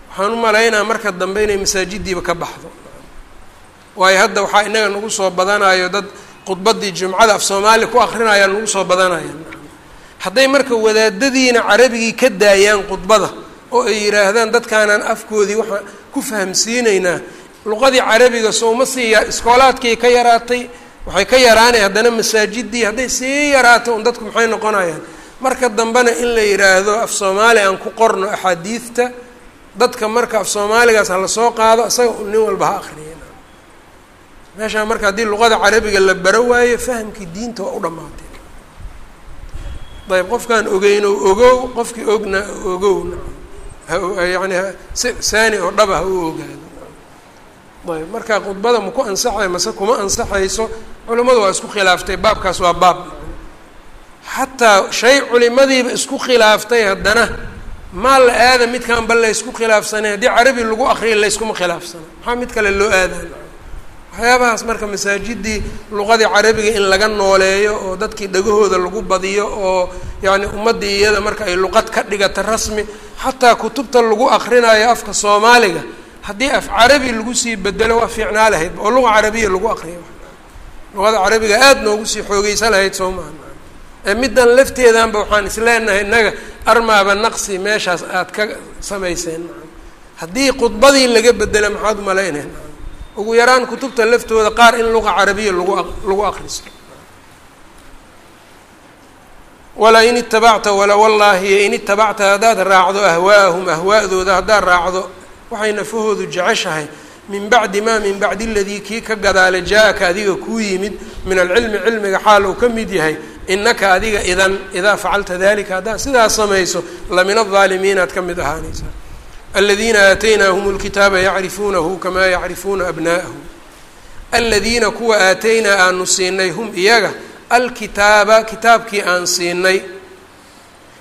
waxaan u malaynaa marka dambe inay masaajidiiba ka baxdo. Waayo hadda waxaa inaga nagu soo badanayo dad khudbadii jumcada af soomaaliya ku akrinaya nagu soo badanaya hadday marka wadaadadiina carabigii ka daayaan khudbada oo ay yidhaahdaan dadkaanaan afkoodii waxaan ku fahamsiinaynaa. Luqadii carabiga souma siiya iskoolaadkii ka yaraatay waxay ka yaraanay haddana masaajidii hadday sii yaraato un dadku maxay noqonayaan? Marka dambena in la yidhaahdo af soomaali aan ku qorno axaadiidta dadka marka af soomaaligaas hala soo qaado isaga nin walba ha akriya meeshaa marka haddii luqada carabiga la baro waayo fahamkii diinta waa u dhamaatay ayb qofkaan ogeyno ogow qofkii ogna ogowna. Yani saani oo dhaba ha u ogaado. Ayb marka khudbada ma ku ansaxay mase kuma ansaxayso culimmadu waa isku khilaaftay baabkaas waa baab. Xataa shay culimadiiba isku khilaaftay haddana maa la aada midkaan ba laysku khilaafsanay haddii carabi lagu akriya layskuma khilaafsana. Maxaa mid kale loo aadan waxyaabahaas marka masaajidii luqadii carabiga in laga nooleeyo oo dadkii dhagahooda lagu badiyo oo yacni ummaddii iyada marka ay luqad ka dhigata rasmi xataa kutubta lagu akrinayo afka soomaaliga haddii af carabi lagu sii bedelo waa fiicnaa lahayd oo luqa carabiya lagu akriyo luqada carabiga aada noogu sii xoogeysa lahayd soo maha ee middan lafteedanba waxaan isleenahay innaga armaaba naqsi meeshaas aada ka samayseen. Haddii khudbadii laga bedela maxaad umalayneen ugu yaraan kutubta laftooda qaar in luqa carabiya lagu lagu akristo walaa in itabacta wala wallaahi in itabacta haddaad raacdo ahwaa'ahum ahwaa'dooda haddaad raacdo waxay nafahoodu jeceshahay min bacdi maa min bacdi aladii kii ka gadaale jaa-aka adiga kuu yimid min alcilmi cilmiga xaal uu ka mid yahay inaka adiga idan idaa facalta dalika haddaad sidaas samayso la min aldaalimiin aad ka mid ahaanaysaa aladiina aataynaahum اlkitaaba yacrifuunahu kamaa yacrifuuna abna'ahum aladiina kuwa aataynaa aanu siinay hum iyaga alkitaaba kitaabkii aan siinay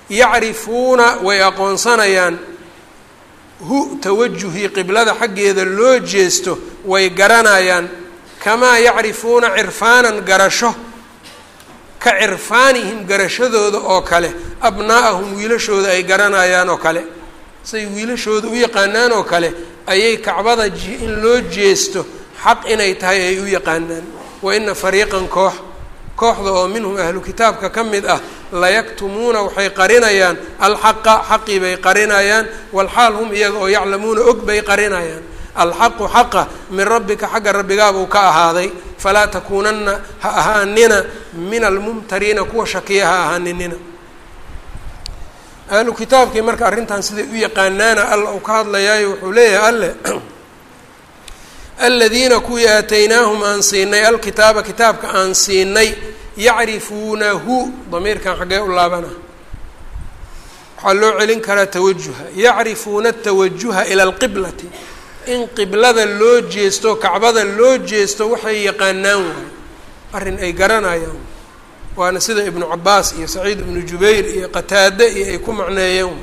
yacrifuuna way aqoonsanayaan hu tawajuhii qiblada xaggeeda loo jeesto way garanayaan kamaa yacrifuuna cirfaanan garasho ka cirfaanihim garashadooda oo kale abnaa'ahum wiilashooda ay garanayaan oo kale say wiilashooda u yaqaanaan oo kale ayay kacbada in loo jeesto xaq inay tahay ay u yaqaanaan. Wa ina fariiqan koox kooxda oo minhum ahlu kitaabka ka mid ah layaktumuuna waxay qarinayaan. Alxaqa xaqii bay qarinayaan. Walxaal hum iyaga oo yaclamuuna og bay qarinayaan. Alxaqu xaqa min rabbika xagga rabbigaabuu ka ahaaday. Falaa takuunanna ha ahaanina min almumtariina kuwa shakiya ha ahaaninina ahlu kitaabkii marka arrintan siday u yaqaanaana alla uu ka hadlayaayo wuxuu leeyahay alle aladiina kuwii aataynaahum aan siinay alkitaaba kitaabka aan siinay yacrifuunahu damiirkan xaggee u laabana. Waxaa loo celin karaa tawajuha yacrifuuna atawajuha ila alqiblati. In qiblada loo jeesto kacbada loo jeesto waxay yaqaanaan waayo arrin ay garanayaan waana sida ibnu cabaas iyo saciid ibnu jubayr iyo qataade iyo ay ku macneeyeen.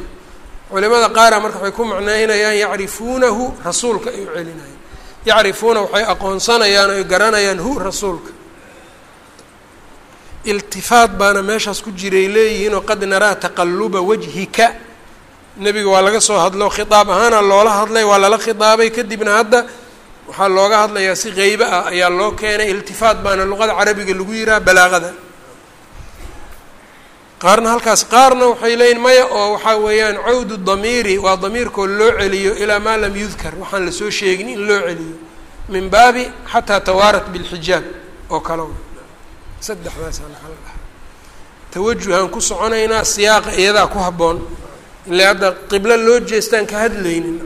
Culimada qaara marka waxay ku macneynayaan yacrifuunahu rasuulka ay u yacrifuuna waxay aqoonsanayaan oy garanayaan hu rasuulka. Iltifaat baana meeshaas ku jiray leeyihiinoo qad naraa taqaluba wajhika. Nebiga waa laga soo hadlo khitaab ahaana loola hadlay waa lala khitaabay. Kadibna hadda waxaa looga hadlayaa si qeybe ah ayaa loo keenay. Iltifaat baana luqada carabiga lagu yihaha balaaqada qaarna halkaas qaarna waxay leeyihiin maya oo waxaa weeyaan cawdu damiiri waa damiirkoo loo celiyo ilaa maa lam yudkar. Waxaan la soo sheegin in loo celiyo. Min baabi xataa tawaarat bilxijaab oo kale dhaha tawajuhaan ku soconaynaa siyaaqa iyadaa ku habboon. Ile hadda qiblo loo jeestaan ka hadlaynin.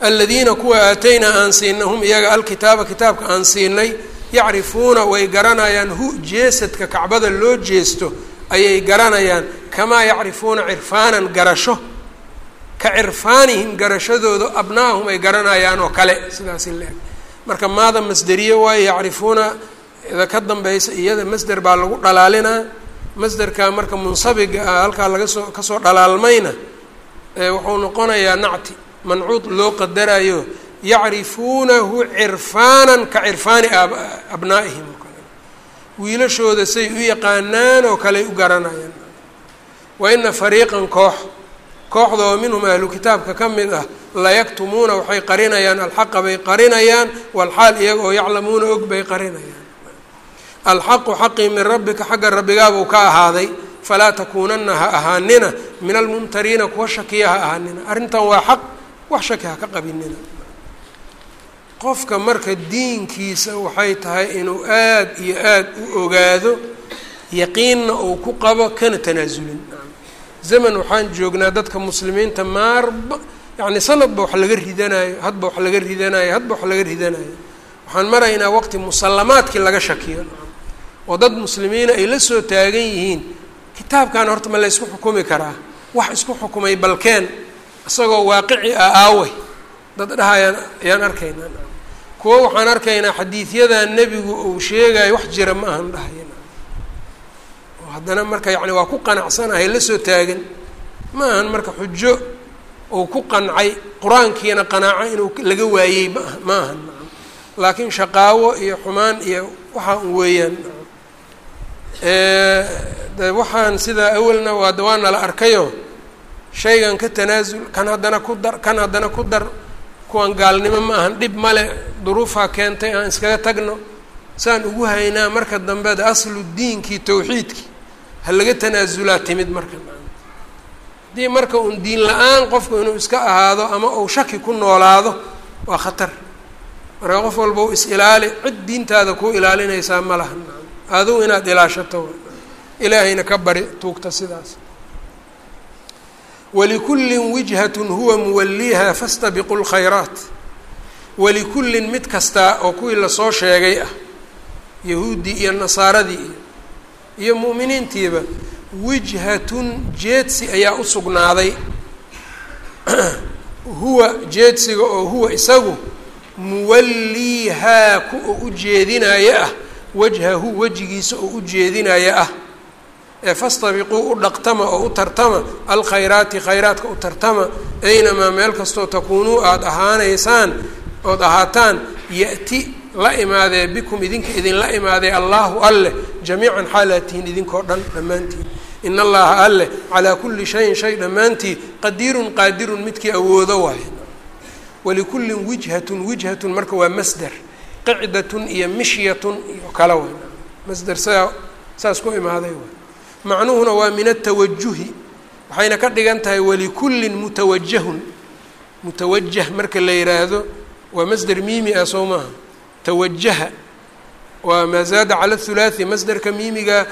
Aladiina kuwa aataynaa aan siinay hum iyaga alkitaaba kitaabka aan siinay yacrifuuna way garanayaan hu jeesadka kacbada loo jeesto ayay garanayaan kamaa yacrifuuna cirfaanan garasho. Ka cirfaanihim garashadooda abnaahum ay garanayaan oo kale sidaasi leeg marka maada masderiye waayo yacrifuuna ida ka dambaysa iyada masder baa lagu dhalaalinaa masderka marka munsabiga ah halkaa laga soo ka soo dhalaalmayna wuxuu noqonayaa nacti mancuud loo qadarayo yacrifuunahu cirfaanan ka cirfaani abnaa'ihim oo kale wiilashooda say u yaqaanaan oo kale u garanayaan wa ina fariiqan koox kooxda oo minhum ahlu kitaabka ka mid ah layaktumuuna waxay qarinayaan alxaqa bay qarinayaan walxaal iyaga oo yaclamuuna og bay qarinayaan alxaqu xaqii min rabbika xagga rabbigaabuu ka ahaaday falaa takuunana ha ahaanina min almumtariina kuwa shakiya ha ahaanina arrintan waa xaq wax shaki ha ka qabinina qofka marka diinkiisa waxay tahay inuu aada iyo aada u ogaado yaqiinna uu ku qabo kana tanaasulin zaman waxaan joognaa dadka muslimiinta maarba yacni sanadba wax laga ridanayo hadba wax laga ridanayo hadba wax laga ridanayo waxaan maraynaa waqti musallamaadkii laga shakiyo oo dad muslimiina ay la soo taagan yihiin kitaabkan horta ma la ysku xukumi karaa wax isku xukumay balkeen isagoo waaqici ah aawey dad dhahayaan ayaan arkaynaa kuwo waxaan arkaynaa xadiidyadan nebigu uu sheegayo wax jira ma ahan dhahayan oo haddana marka yacni waa ku qanacsanahay la soo taagan. Ma ahan marka xujo uu ku qancay qur'aankiina qanaaco inuu laga waayey maaha ma ahan. Laakiin shaqaawo iyo xumaan iyo waxaa un weeyaan de waxaan sidaa awalna waa de waa nala arkayo shaygan ka tanaasul kan haddana ku dar kan haddana ku dar kuwan gaalnimo ma ahan dhib male duruufaa keentay aan iskaga tagno. Saan ugu haynaa marka dambe de aslu diinkii tawxiidkii ha laga tanaasulaa timid marka haddii marka uun diin la'aan qofku inuu iska ahaado ama uu shaki ku noolaado waa khatar. Marka qof walba u is-ilaali cid diintaada kuu ilaalinaysaa ma laha. Adigu inaad ilaashato ilaahayna ka bari tuugta sidaas walikullin wijhatun huwa muwaliiha fastabiqu lkhayraat walikullin mid kastaa oo kuwii la soo sheegay ah yahuuddii iyo nasaaradii iyo iyo mu'miniintiiba wijhatun jeedsi ayaa u sugnaaday huwa jeedsiga oo huwa isagu muwalliihaa ku oo u jeedinaya ah wajhahu wejigiisa oo u jeedinaya ah ee fastabiquu u dhaqtama oo u tartama alkhayraati khayraadka u tartama aynamaa meel kastoo takuunuu aada ahaanaysaan ood ahaataan ya'ti la imaadee bikum idinka idinla imaadee allaahu alleh jamiican xaalaatihin idinkoo dhan dhammaantiin. In allaha alleh calaa kulli shayin shay dhammaantii qadiirun qaadirun midkii awoodo waaye. Walikullin wijhatun wijhatun marka waa masder qicdatun iyo mishyatun iyo kala way masder sidaa saas ku imaaday waay macnuhuna waa min atawajuhi waxayna ka dhigan tahay walikullin mutawajahun mutawajah marka la yihaahdo waa masder miimi ah soo maaha. Tawajaha waa maa zaada cala thulaathi masderka miimiga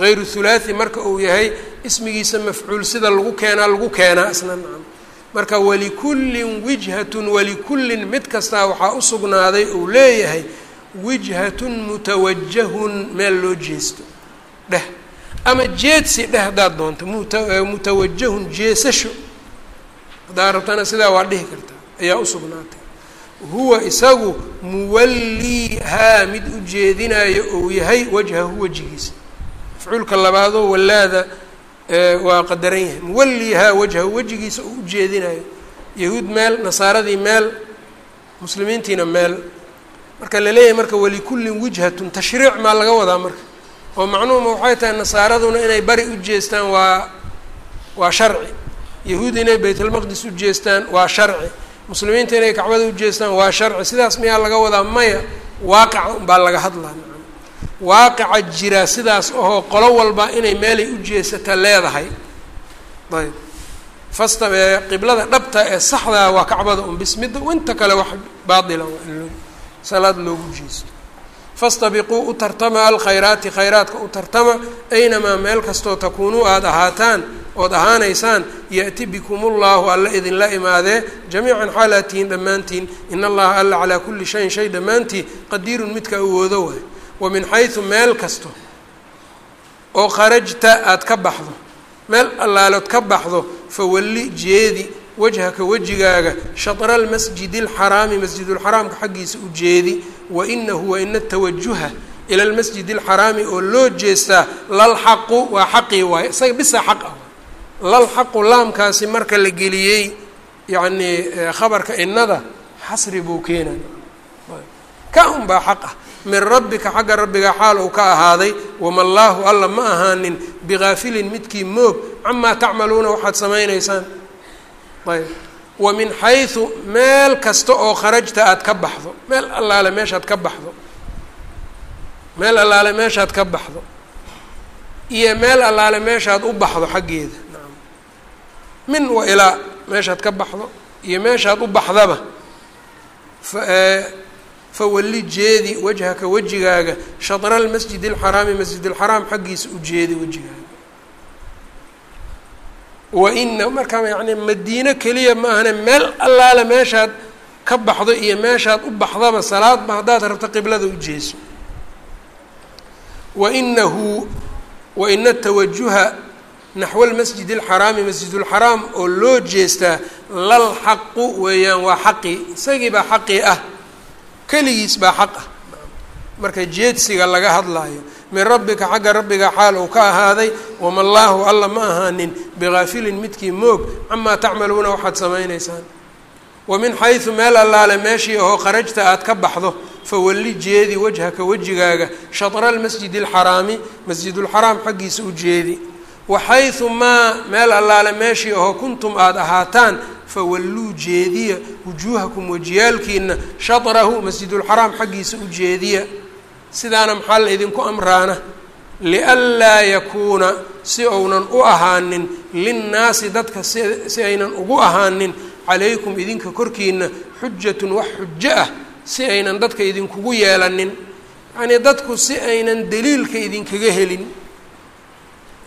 hayru thulaathi marka uu yahay ismigiisa mafcuul sida lagu keenaa lagu keenaa isna nacam. Marka walikullin wijhatun walikullin mid kastaa waxaa u sugnaaday uu leeyahay wijhatun mutawajahun meel loo jeesto dheh. Ama jeedsi dheh haddaad doonto muta mutawajahun jeesasho. Haddaa rabtana sidaa waa dhihi kartaa ayaa u sugnaatay. Huwa isagu muwalliihaa mid u jeedinayo ou yahay wajhahu wejigiisa. Mafcuulka labaadoo wallaada waa qadaran yahay. Muwalliihaa wajhahu wejigiisa uu ujeedinayo yahuud meel nasaaradii meel muslimiintiina meel. Marka la leeyahay marka walikullin wijhatun tashriic maa laga wadaa marka oo macnuhuma waxay tahay nasaaraduna inay bari u jeestaan waa waa sharci. Yahuud inay baytalmaqdis u jeestaan waa sharci. Muslimiinta inay kacbada u jeestaan waa sharci. Sidaas miyaa laga wadaa? Maya waaqica unbaa laga hadlaa waaqica jira sidaas ahoo qolo walba inay meelay u jeesata leedahay. Ayb. Fasta qiblada dhabta ee saxdaa waa kacbada un bis midda kale wax baatila salaad loogu jeesto fastabiquu u tartama alkhayraati khayraadka u tartama aynamaa meel kastoo takuunuu aada ahaataan ood ahaanaysaan ya'ti bikum ullahu alla idinla imaadee jamiican xaalaatihin dhammaantiin in allaha alla calaa kulli shayin shay dhammaantii qadiirun midka awoodo waay. Wa min xaysu meel kasto oo kharajta aada ka baxdo meel allaalood ka baxdo fawalli jeedi wajhaka wejigaaga shatra almasjidi alxaraami masjidulxaraamka xaggiisa u jeedi. Wa inahu wa ina atawajuha ila almasjidi alxaraami oo loo jeestaa lalxaqu waa xaqii waaye isaga bisa xaq ah. Lalxaqu laamkaasi marka la geliyey yacnii khabarka innada xasri buu keenay. Ka un baa xaq ah. Min rabbika xagga rabbiga xaal uu ka ahaaday wama allaahu alla ma ahaanin bigaafilin midkii moog camaa tacmaluuna waxaad samaynaysaan ayb. Wa min xaysu meel kasta oo kharajta aada ka baxdo. Meel allaale meeshaad ka baxdo. Meel allaale meeshaad ka baxdo. Iyo meel allaale meeshaad u baxdo xaggeeda. Naam. Min wa ilaa meeshaad ka baxdo iyo meeshaad u baxdaba. Fa fawalli jeedi wajhaka wejigaaga shatra almasjid alxaraami masjid alxaraam xaggiisa u jeedi wejigaaga wa ina markaa yacni madiine keliya ma ahane meel allaale meeshaad ka baxdo iyo meeshaad u baxdaba salaadba haddaad rabto qiblada u jeeso. Wa inahu wa ina atawajuha naxwa almasjid alxaraami masjidulxaraam oo loo jeestaa lal xaqu weeyaan waa xaqii isagii baa xaqii ah keligiis baa xaq ah. Marka jeedsiga laga hadlaayo min rabbika xagga rabbiga xaal uu ka ahaaday wama allaahu alla ma ahaanin bigaafilin midkii moog camaa tacmaluuna waxaad samaynaysaan. Wa min xaysu meel allaale meeshii ahoo kharajta aad ka baxdo fawalli jeedi wajhaka wejigaaga shatra almasjidi alxaraami masjidulxaraam xaggiisa u jeedi. Wa xaysu maa meel allaale meeshii ahoo kuntum aada ahaataan fawalluu jeediya wujuuhakum wejiyaalkiina shatrahu masjidulxaraam xaggiisa u jeediya sidaana maxaa la idinku amraana? Lianlaa yakuuna si ounan u ahaanin linnaasi dadka si aynan ugu ahaanin calaykum idinka korkiina xujatun wax xujo ah si aynan dadka idinkugu yeelanin. Yacnii dadku si aynan daliilka idinkaga helin.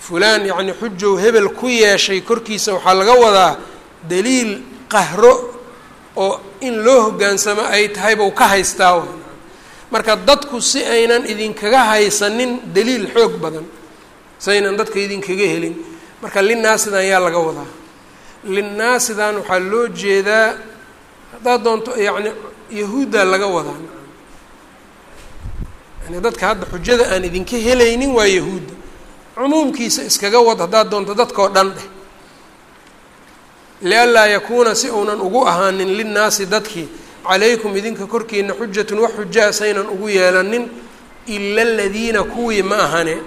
Fulaan yacni xujow hebel ku yeeshay korkiisa waxaa laga wadaa daliil qahro oo in loo hoggaansamo ay tahay bau ka haystaa marka dadku si aynan idinkaga haysanin daliil xoog badan si aynan dadka idinkaga helin. Marka linnaasidan yaa laga wadaa. Linnaasidan waxaa loo jeedaa haddaad doonto yacni yahuuddaa laga wadaa. Yani dadka hadda xujada aan idinka helaynin waa yahuudda. Cumuumkiisa iskaga wad haddaad doonto dadkao dhan dheh. Lianlaa yakuuna si uunan ugu ahaanin linnaasi dadkii calaykum idinka korkiina xujatun wax xujaa saynan ugu yeelanin ila aladiina kuwii ma ahane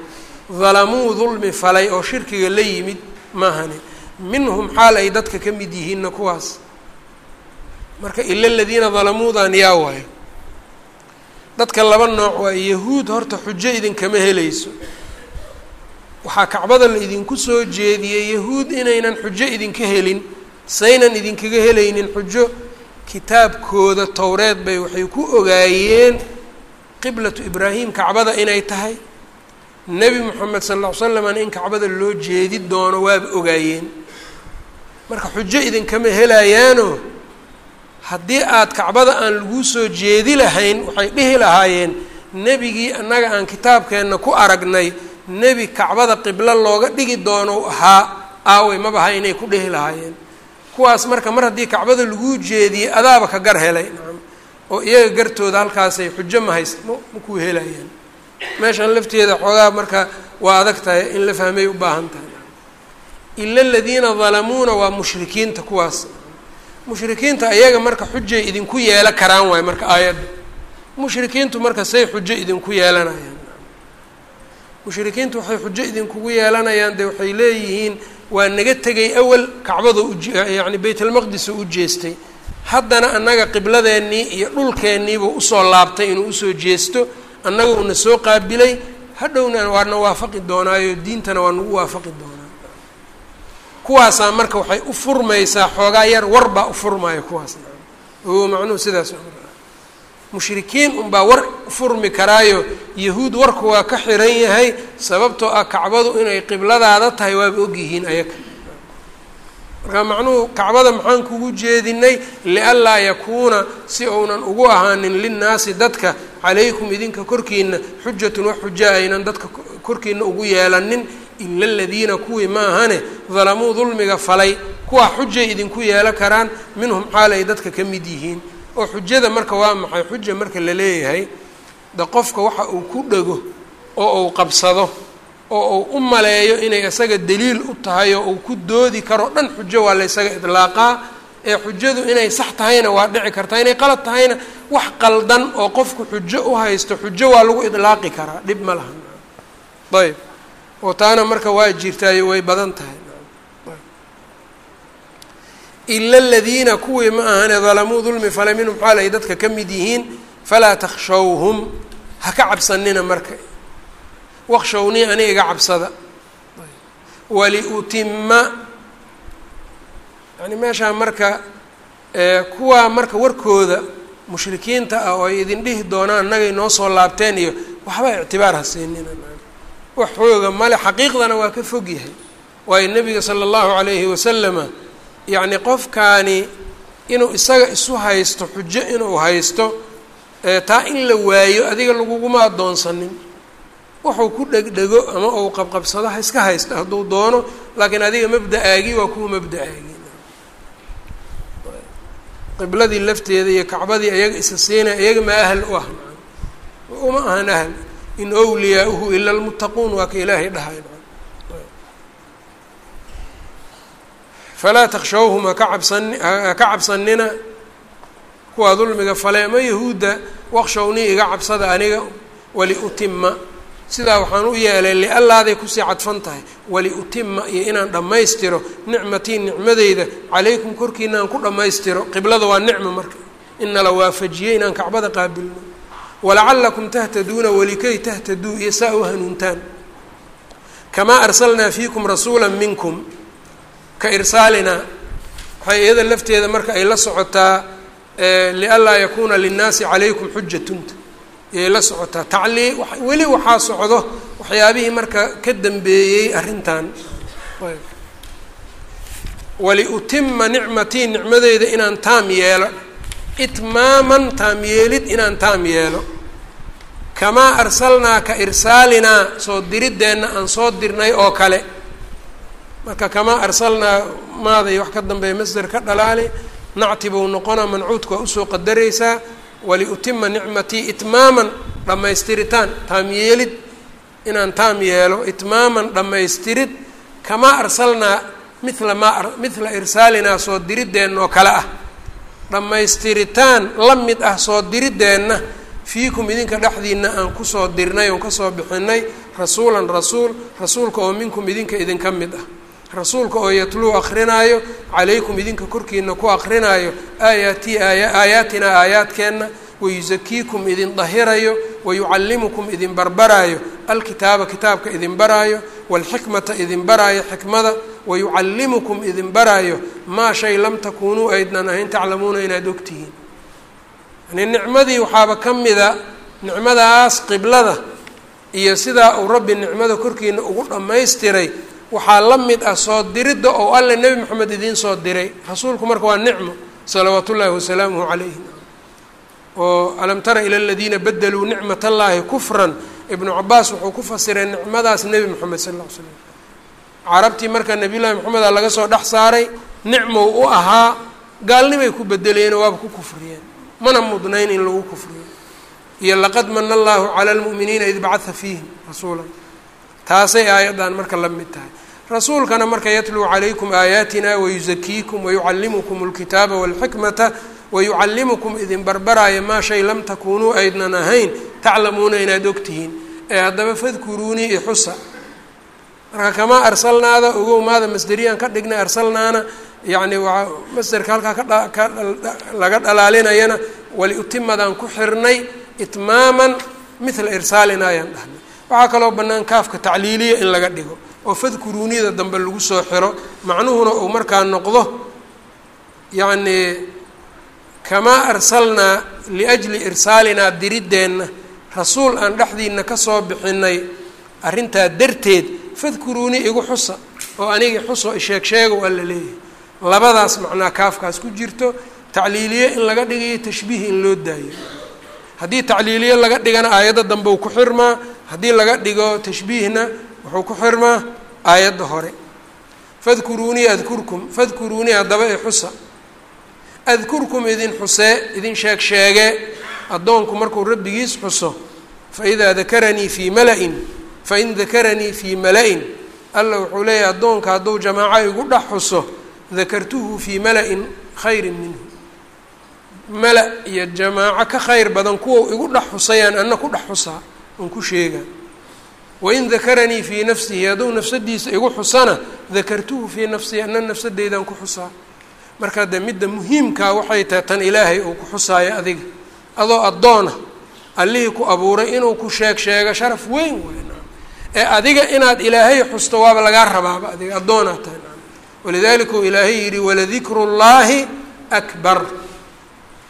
dalamuu dulmi falay oo shirkiga la yimid ma ahane. Minhum xaal ay dadka ka mid yihiinna kuwaas. Marka ila aladiina dalamuudan yaa waayo. Dadka laba nooc waa yahuud horta xujo idinkama helayso. Waxaa kacbada la idinku soo jeediyey yahuud inaynan xujo idinka helin saynan idinkaga helaynin xujo kitaabkooda towreed bay waxay ku ogaayeen qiblatu ibraahim kacbada inay tahay. Nebi moxamed sala alla ly slamna in kacbada loo jeedi doono waaba ogaayeen. Marka xujo idinkama helayaano haddii aad kacbada aan laguu soo jeedi lahayn waxay dhihi lahaayeen nebigii annaga aan kitaabkeenna ku aragnay nebi kacbada qiblo looga dhigi doono ahaa aawey mabaha inay ku dhihi lahaayeen kuwaas marka mar haddii kacbada laguu jeediyey adaaba ka gar helay. Nacam oo iyaga gartooda halkaasay xujo ma hayst ma makuu helayaan. Meeshan lafteeda xoogaa marka waa adag tahay in la fahmay u baahan tahay. Ila aladiina dalamuuna waa mushrikiinta kuwaas. Mushrikiinta ayaga marka xujay idinku yeela karaan waayo marka aayadda mushrikiintu marka say xujo idinku yeelanayaan. Mushrikiintu waxay xujo idinkugu yeelanayaan dee waxay leeyihiin waa naga tegay awal kacbada uyacni baytalmaqdisa u jeestay. Haddana annaga qibladeennii iyo dhulkeenniibuu u soo laabtay inuu u soo jeesto annaga uuna soo qaabilay. Hadhowna waana waafaqi doonaayo diintana waa nagu waafaqi doonaa. Kuwaasaa marka waxay u furmaysaa xoogaa yar warbaa u furmaayo kuwaasna o macnuhu sidaas mushrikiin unbaa war furmi karaayo yahuud warku waa ka xiran yahay sababtoo ah kacbadu inay qibladaada tahay waaba ogyihiin ayaga. Marka macnuhu kacbada maxaan kugu jeedinay lianlaa yakuuna si uunan ugu ahaanin linnaasi dadka calaykum idinka korkiina xujatun wax xuja aynan dadka korkiina ugu yeelanin ila aladiina kuwii ma ahane dalamuu dulmiga falay kuwaa xujay idinku yeelan karaan minhum xaal ay dadka ka mid yihiin. Oo xujada marka waa maxay? Xuja marka la leeyahay de qofka waxa uu ku dhego oo uu qabsado oo uu u maleeyo inay isaga daliil u tahay oo uu ku doodi karo dhan xujo waa la ysaga idlaaqaa. Ee xujadu inay sax tahayna waa dhici kartaa inay qalad tahayna wax qaldan oo qofku xujo u haysto xujo waa lagu idlaaqi karaa dhib ma laha. Ayb. Oo taana marka waa jirtaayo way badan tahay. Ila aladiina kuwii ma ahane dalamuu dulmi fale minhum xaal ay dadka ka mid yihiin falaa takshawhum ha ka cabsanina marka. wakshawnii ani iga cabsada. waliutima yani meeshaa marka kuwaa marka warkooda mushrikiinta ah oo ay idin dhihi doonaan nagay noo soo laabteen iyo waxba ictibaar ha siinina. Wax xooga male xaqiiqdana waa ka fog yahay. Waayo nebiga sala allahu calayhi wasalama yacni qofkaani inuu isaga isu haysto xujo inuu haysto taa in la waayo adiga laguguma addoonsanin. Wuxuu ku dhegdhego ama uu qabqabsado ha iska haysta hadduu doono laakiin adiga mabda-aagi waa kuwa mabda-aagi. Qibladii lafteeda iyo kacbadii iyaga isa siinaya iyaga ma ahal u ah. Uma ahan ahl. In wliyaauhu ila lmuttaquun waa ka ilaahay dhahay. Falaa takshawhum haka cabsani haka cabsanina kuwaa dulmiga fale ama yahuudda waqshawnii iga cabsada aniga waliutima sidaa waxaan u yeelay liallaaday ku sii cadfan tahay waliutima iyo inaan dhammaystiro nicmatii nicmadeyda. Calaykum korkiina aan ku dhammaystiro qiblada waa nicmo marka. Ina la waafajiyey inaan kacbada qaabilno. Walacalakum tahtaduuna walikay tahtaduu iyo saa u hanuuntaan. Kamaa arsalnaa fiikum rasuula minkum ka irsaalinaa waxay iyada lafteeda marka ay la socotaa lianlaa yakuuna linnaasi calaykum xujatunta ayay la socotaa taclii weli waxaa socdo waxyaabihii marka ka dambeeyey arrintan. Waliutima nicmatii nicmadeyda inaan taam yeelo. Itmaaman taam yeelid inaan taam yeelo. Kamaa arsalnaa ka irsaalinaa soo diriddeenna aan soo dirnay oo kale. Marka kamaa arsalnaa maaday wax ka dambeeya masder ka dhalaali nacti buu noqona mancuudka waa u soo qadaraysaa waliutima nicmatii itmaaman dhammaystiritaan. Taam yeelid inaan taam yeelo itmaaman dhammaystirid kamaa arsalnaa mila maa mithla irsaalinaa soo dirideenna oo kale ah. Dhammaystiritaan la mid ah soo dirideenna fiikum idinka dhexdiina aan ku soo dirnay oon ka soo bixinay rasuulan rasuul rasuulka oo minkum idinka idinka mid ah rasuulka oo yatluu akrinaayo calaykum idinka korkiina ku akrinaayo aayaatii aaya aayaatinaa aayaadkeenna wayusakiikum idin dahirayo wayucallimukum idin barbaraayo alkitaaba kitaabka idin baraayo waalxikmata idin baraayo xikmada wayucallimukum idin baraayo maa shay lam takuunuu aydnan ahayn taclamuuna inaad ogtihiin. Yani nicmadii waxaaba ka mida nicmadaas qiblada iyo sidaa uu rabbi nicmada korkiina ugu dhammaystiray waxaa la mid ah soo diridda oo alle nebi moxamed idiin soo diray. Rasuulku marka waa nicmo salawaat ullaahi wasalaamuhu calayhi. Oo alam tara ila aladiina badeluu nicmat allaahi kufran. Ibnu cabaas wuxuu ku fasiray nicmadaas nebi moxamed sal lla ly slam carabtii marka nabiy llaahi moxameda laga soo dhex saaray nicmow u ahaa gaalnimay ku bedeleenoo waaba ku kufriyeen. Mana mudnayn in lagu kufriyo. Iyo laqad mana allahu cala lmu'miniina id bacatha fiihim rasuulan. Taasay aayaddan marka la mid tahay rasuulkana marka yatluu calaykum aayaatina wayusakiikum wayucallimukum alkitaaba walxikmata wayucallimukum idin barbaraayo maa shay lam takuunuu aydnan ahayn taclamuuna inaad ogtihiin ee haddaba fadkuruunii ixusa marka kamaa arsalnaada ogow maada masderiyaan ka dhignay arsalnaana yacni waa masderka halkaa ka ka laga dhalaalinayana waliutimadaan ku xirnay itmaaman mithla irsaalina ayaan dhahnay. Waxaa kaloo bannaan kaafka tacliiliya in laga dhigo oo fadkuruunida dambe lagu soo xiro macnuhuna uu markaa noqdo yacnii kamaa arsalnaa liajli irsaalinaa dirideenna rasuul aan dhexdiina ka soo bixinay arrintaa darteed fadkuruunii igu xusa oo anigii xuso isheeg sheegow alla leeyahay. Labadaas macnaa kaafkaas ku jirto tacliiliye in laga dhigayo tashbiih in loo daayo. Haddii tacliiliye laga dhigana aayadda dambe uu ku xirmaa haddii laga dhigo tashbiihna wuxuu ku xirmaa aayadda hore. Fadkuruunii adkurkum fadkuruunii haddaba i xusa. Adkurkum idin xusee idin sheeg sheege. Addoonku markuu rabbigiis xuso faidaa dakaranii fii mala-in fain dakaranii fii mala-in alla wuxuu leeyahay addoonka hadduu jamaaco igu dhex xuso dakartuhu fii mala-in khayrin minhu. Mala iyo jamaaco ka khayr badan kuwa igu dhex xusayaan anna ku dhex xusaa oon ku sheegaa wain dakaranii fii nafsihi hadduu nafsadiisa igu xusana dakartuhu fii nafsihi anna nafsadeydaan ku xusaa marka de midda muhiimkaa waxay tahay tan ilaahay uu ku xusaayo adiga adoo addoona allihii ku abuuray inuu ku sheeg sheego sharaf weyn weyn ee adiga inaad ilaahay xusto waaba lagaa rabaaba adiga addoonaa tahay walidalika uu ilaahay yidhi waladikru llaahi akbar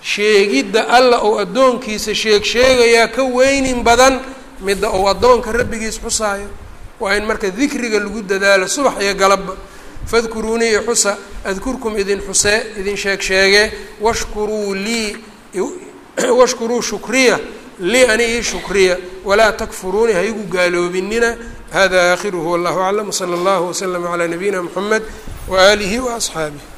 sheegidda alla uu addoonkiisa sheeg sheegayaa ka weynin badan midda uu addoonka rabbigiis xusaayo waa in marka dikriga lagu dadaalo subax iyo galabba fadkuruunii xusa adkurkum idin xusee idin sheeg sheege washkuruu lii washkuruu shukriya lii ani ii shukriya walaa takfuruuni ha igu gaaloobinina hada aakhiruhu wallahu aclam wsala allahu waslama calaa nabiyina mxamed waaalihi waasxaabih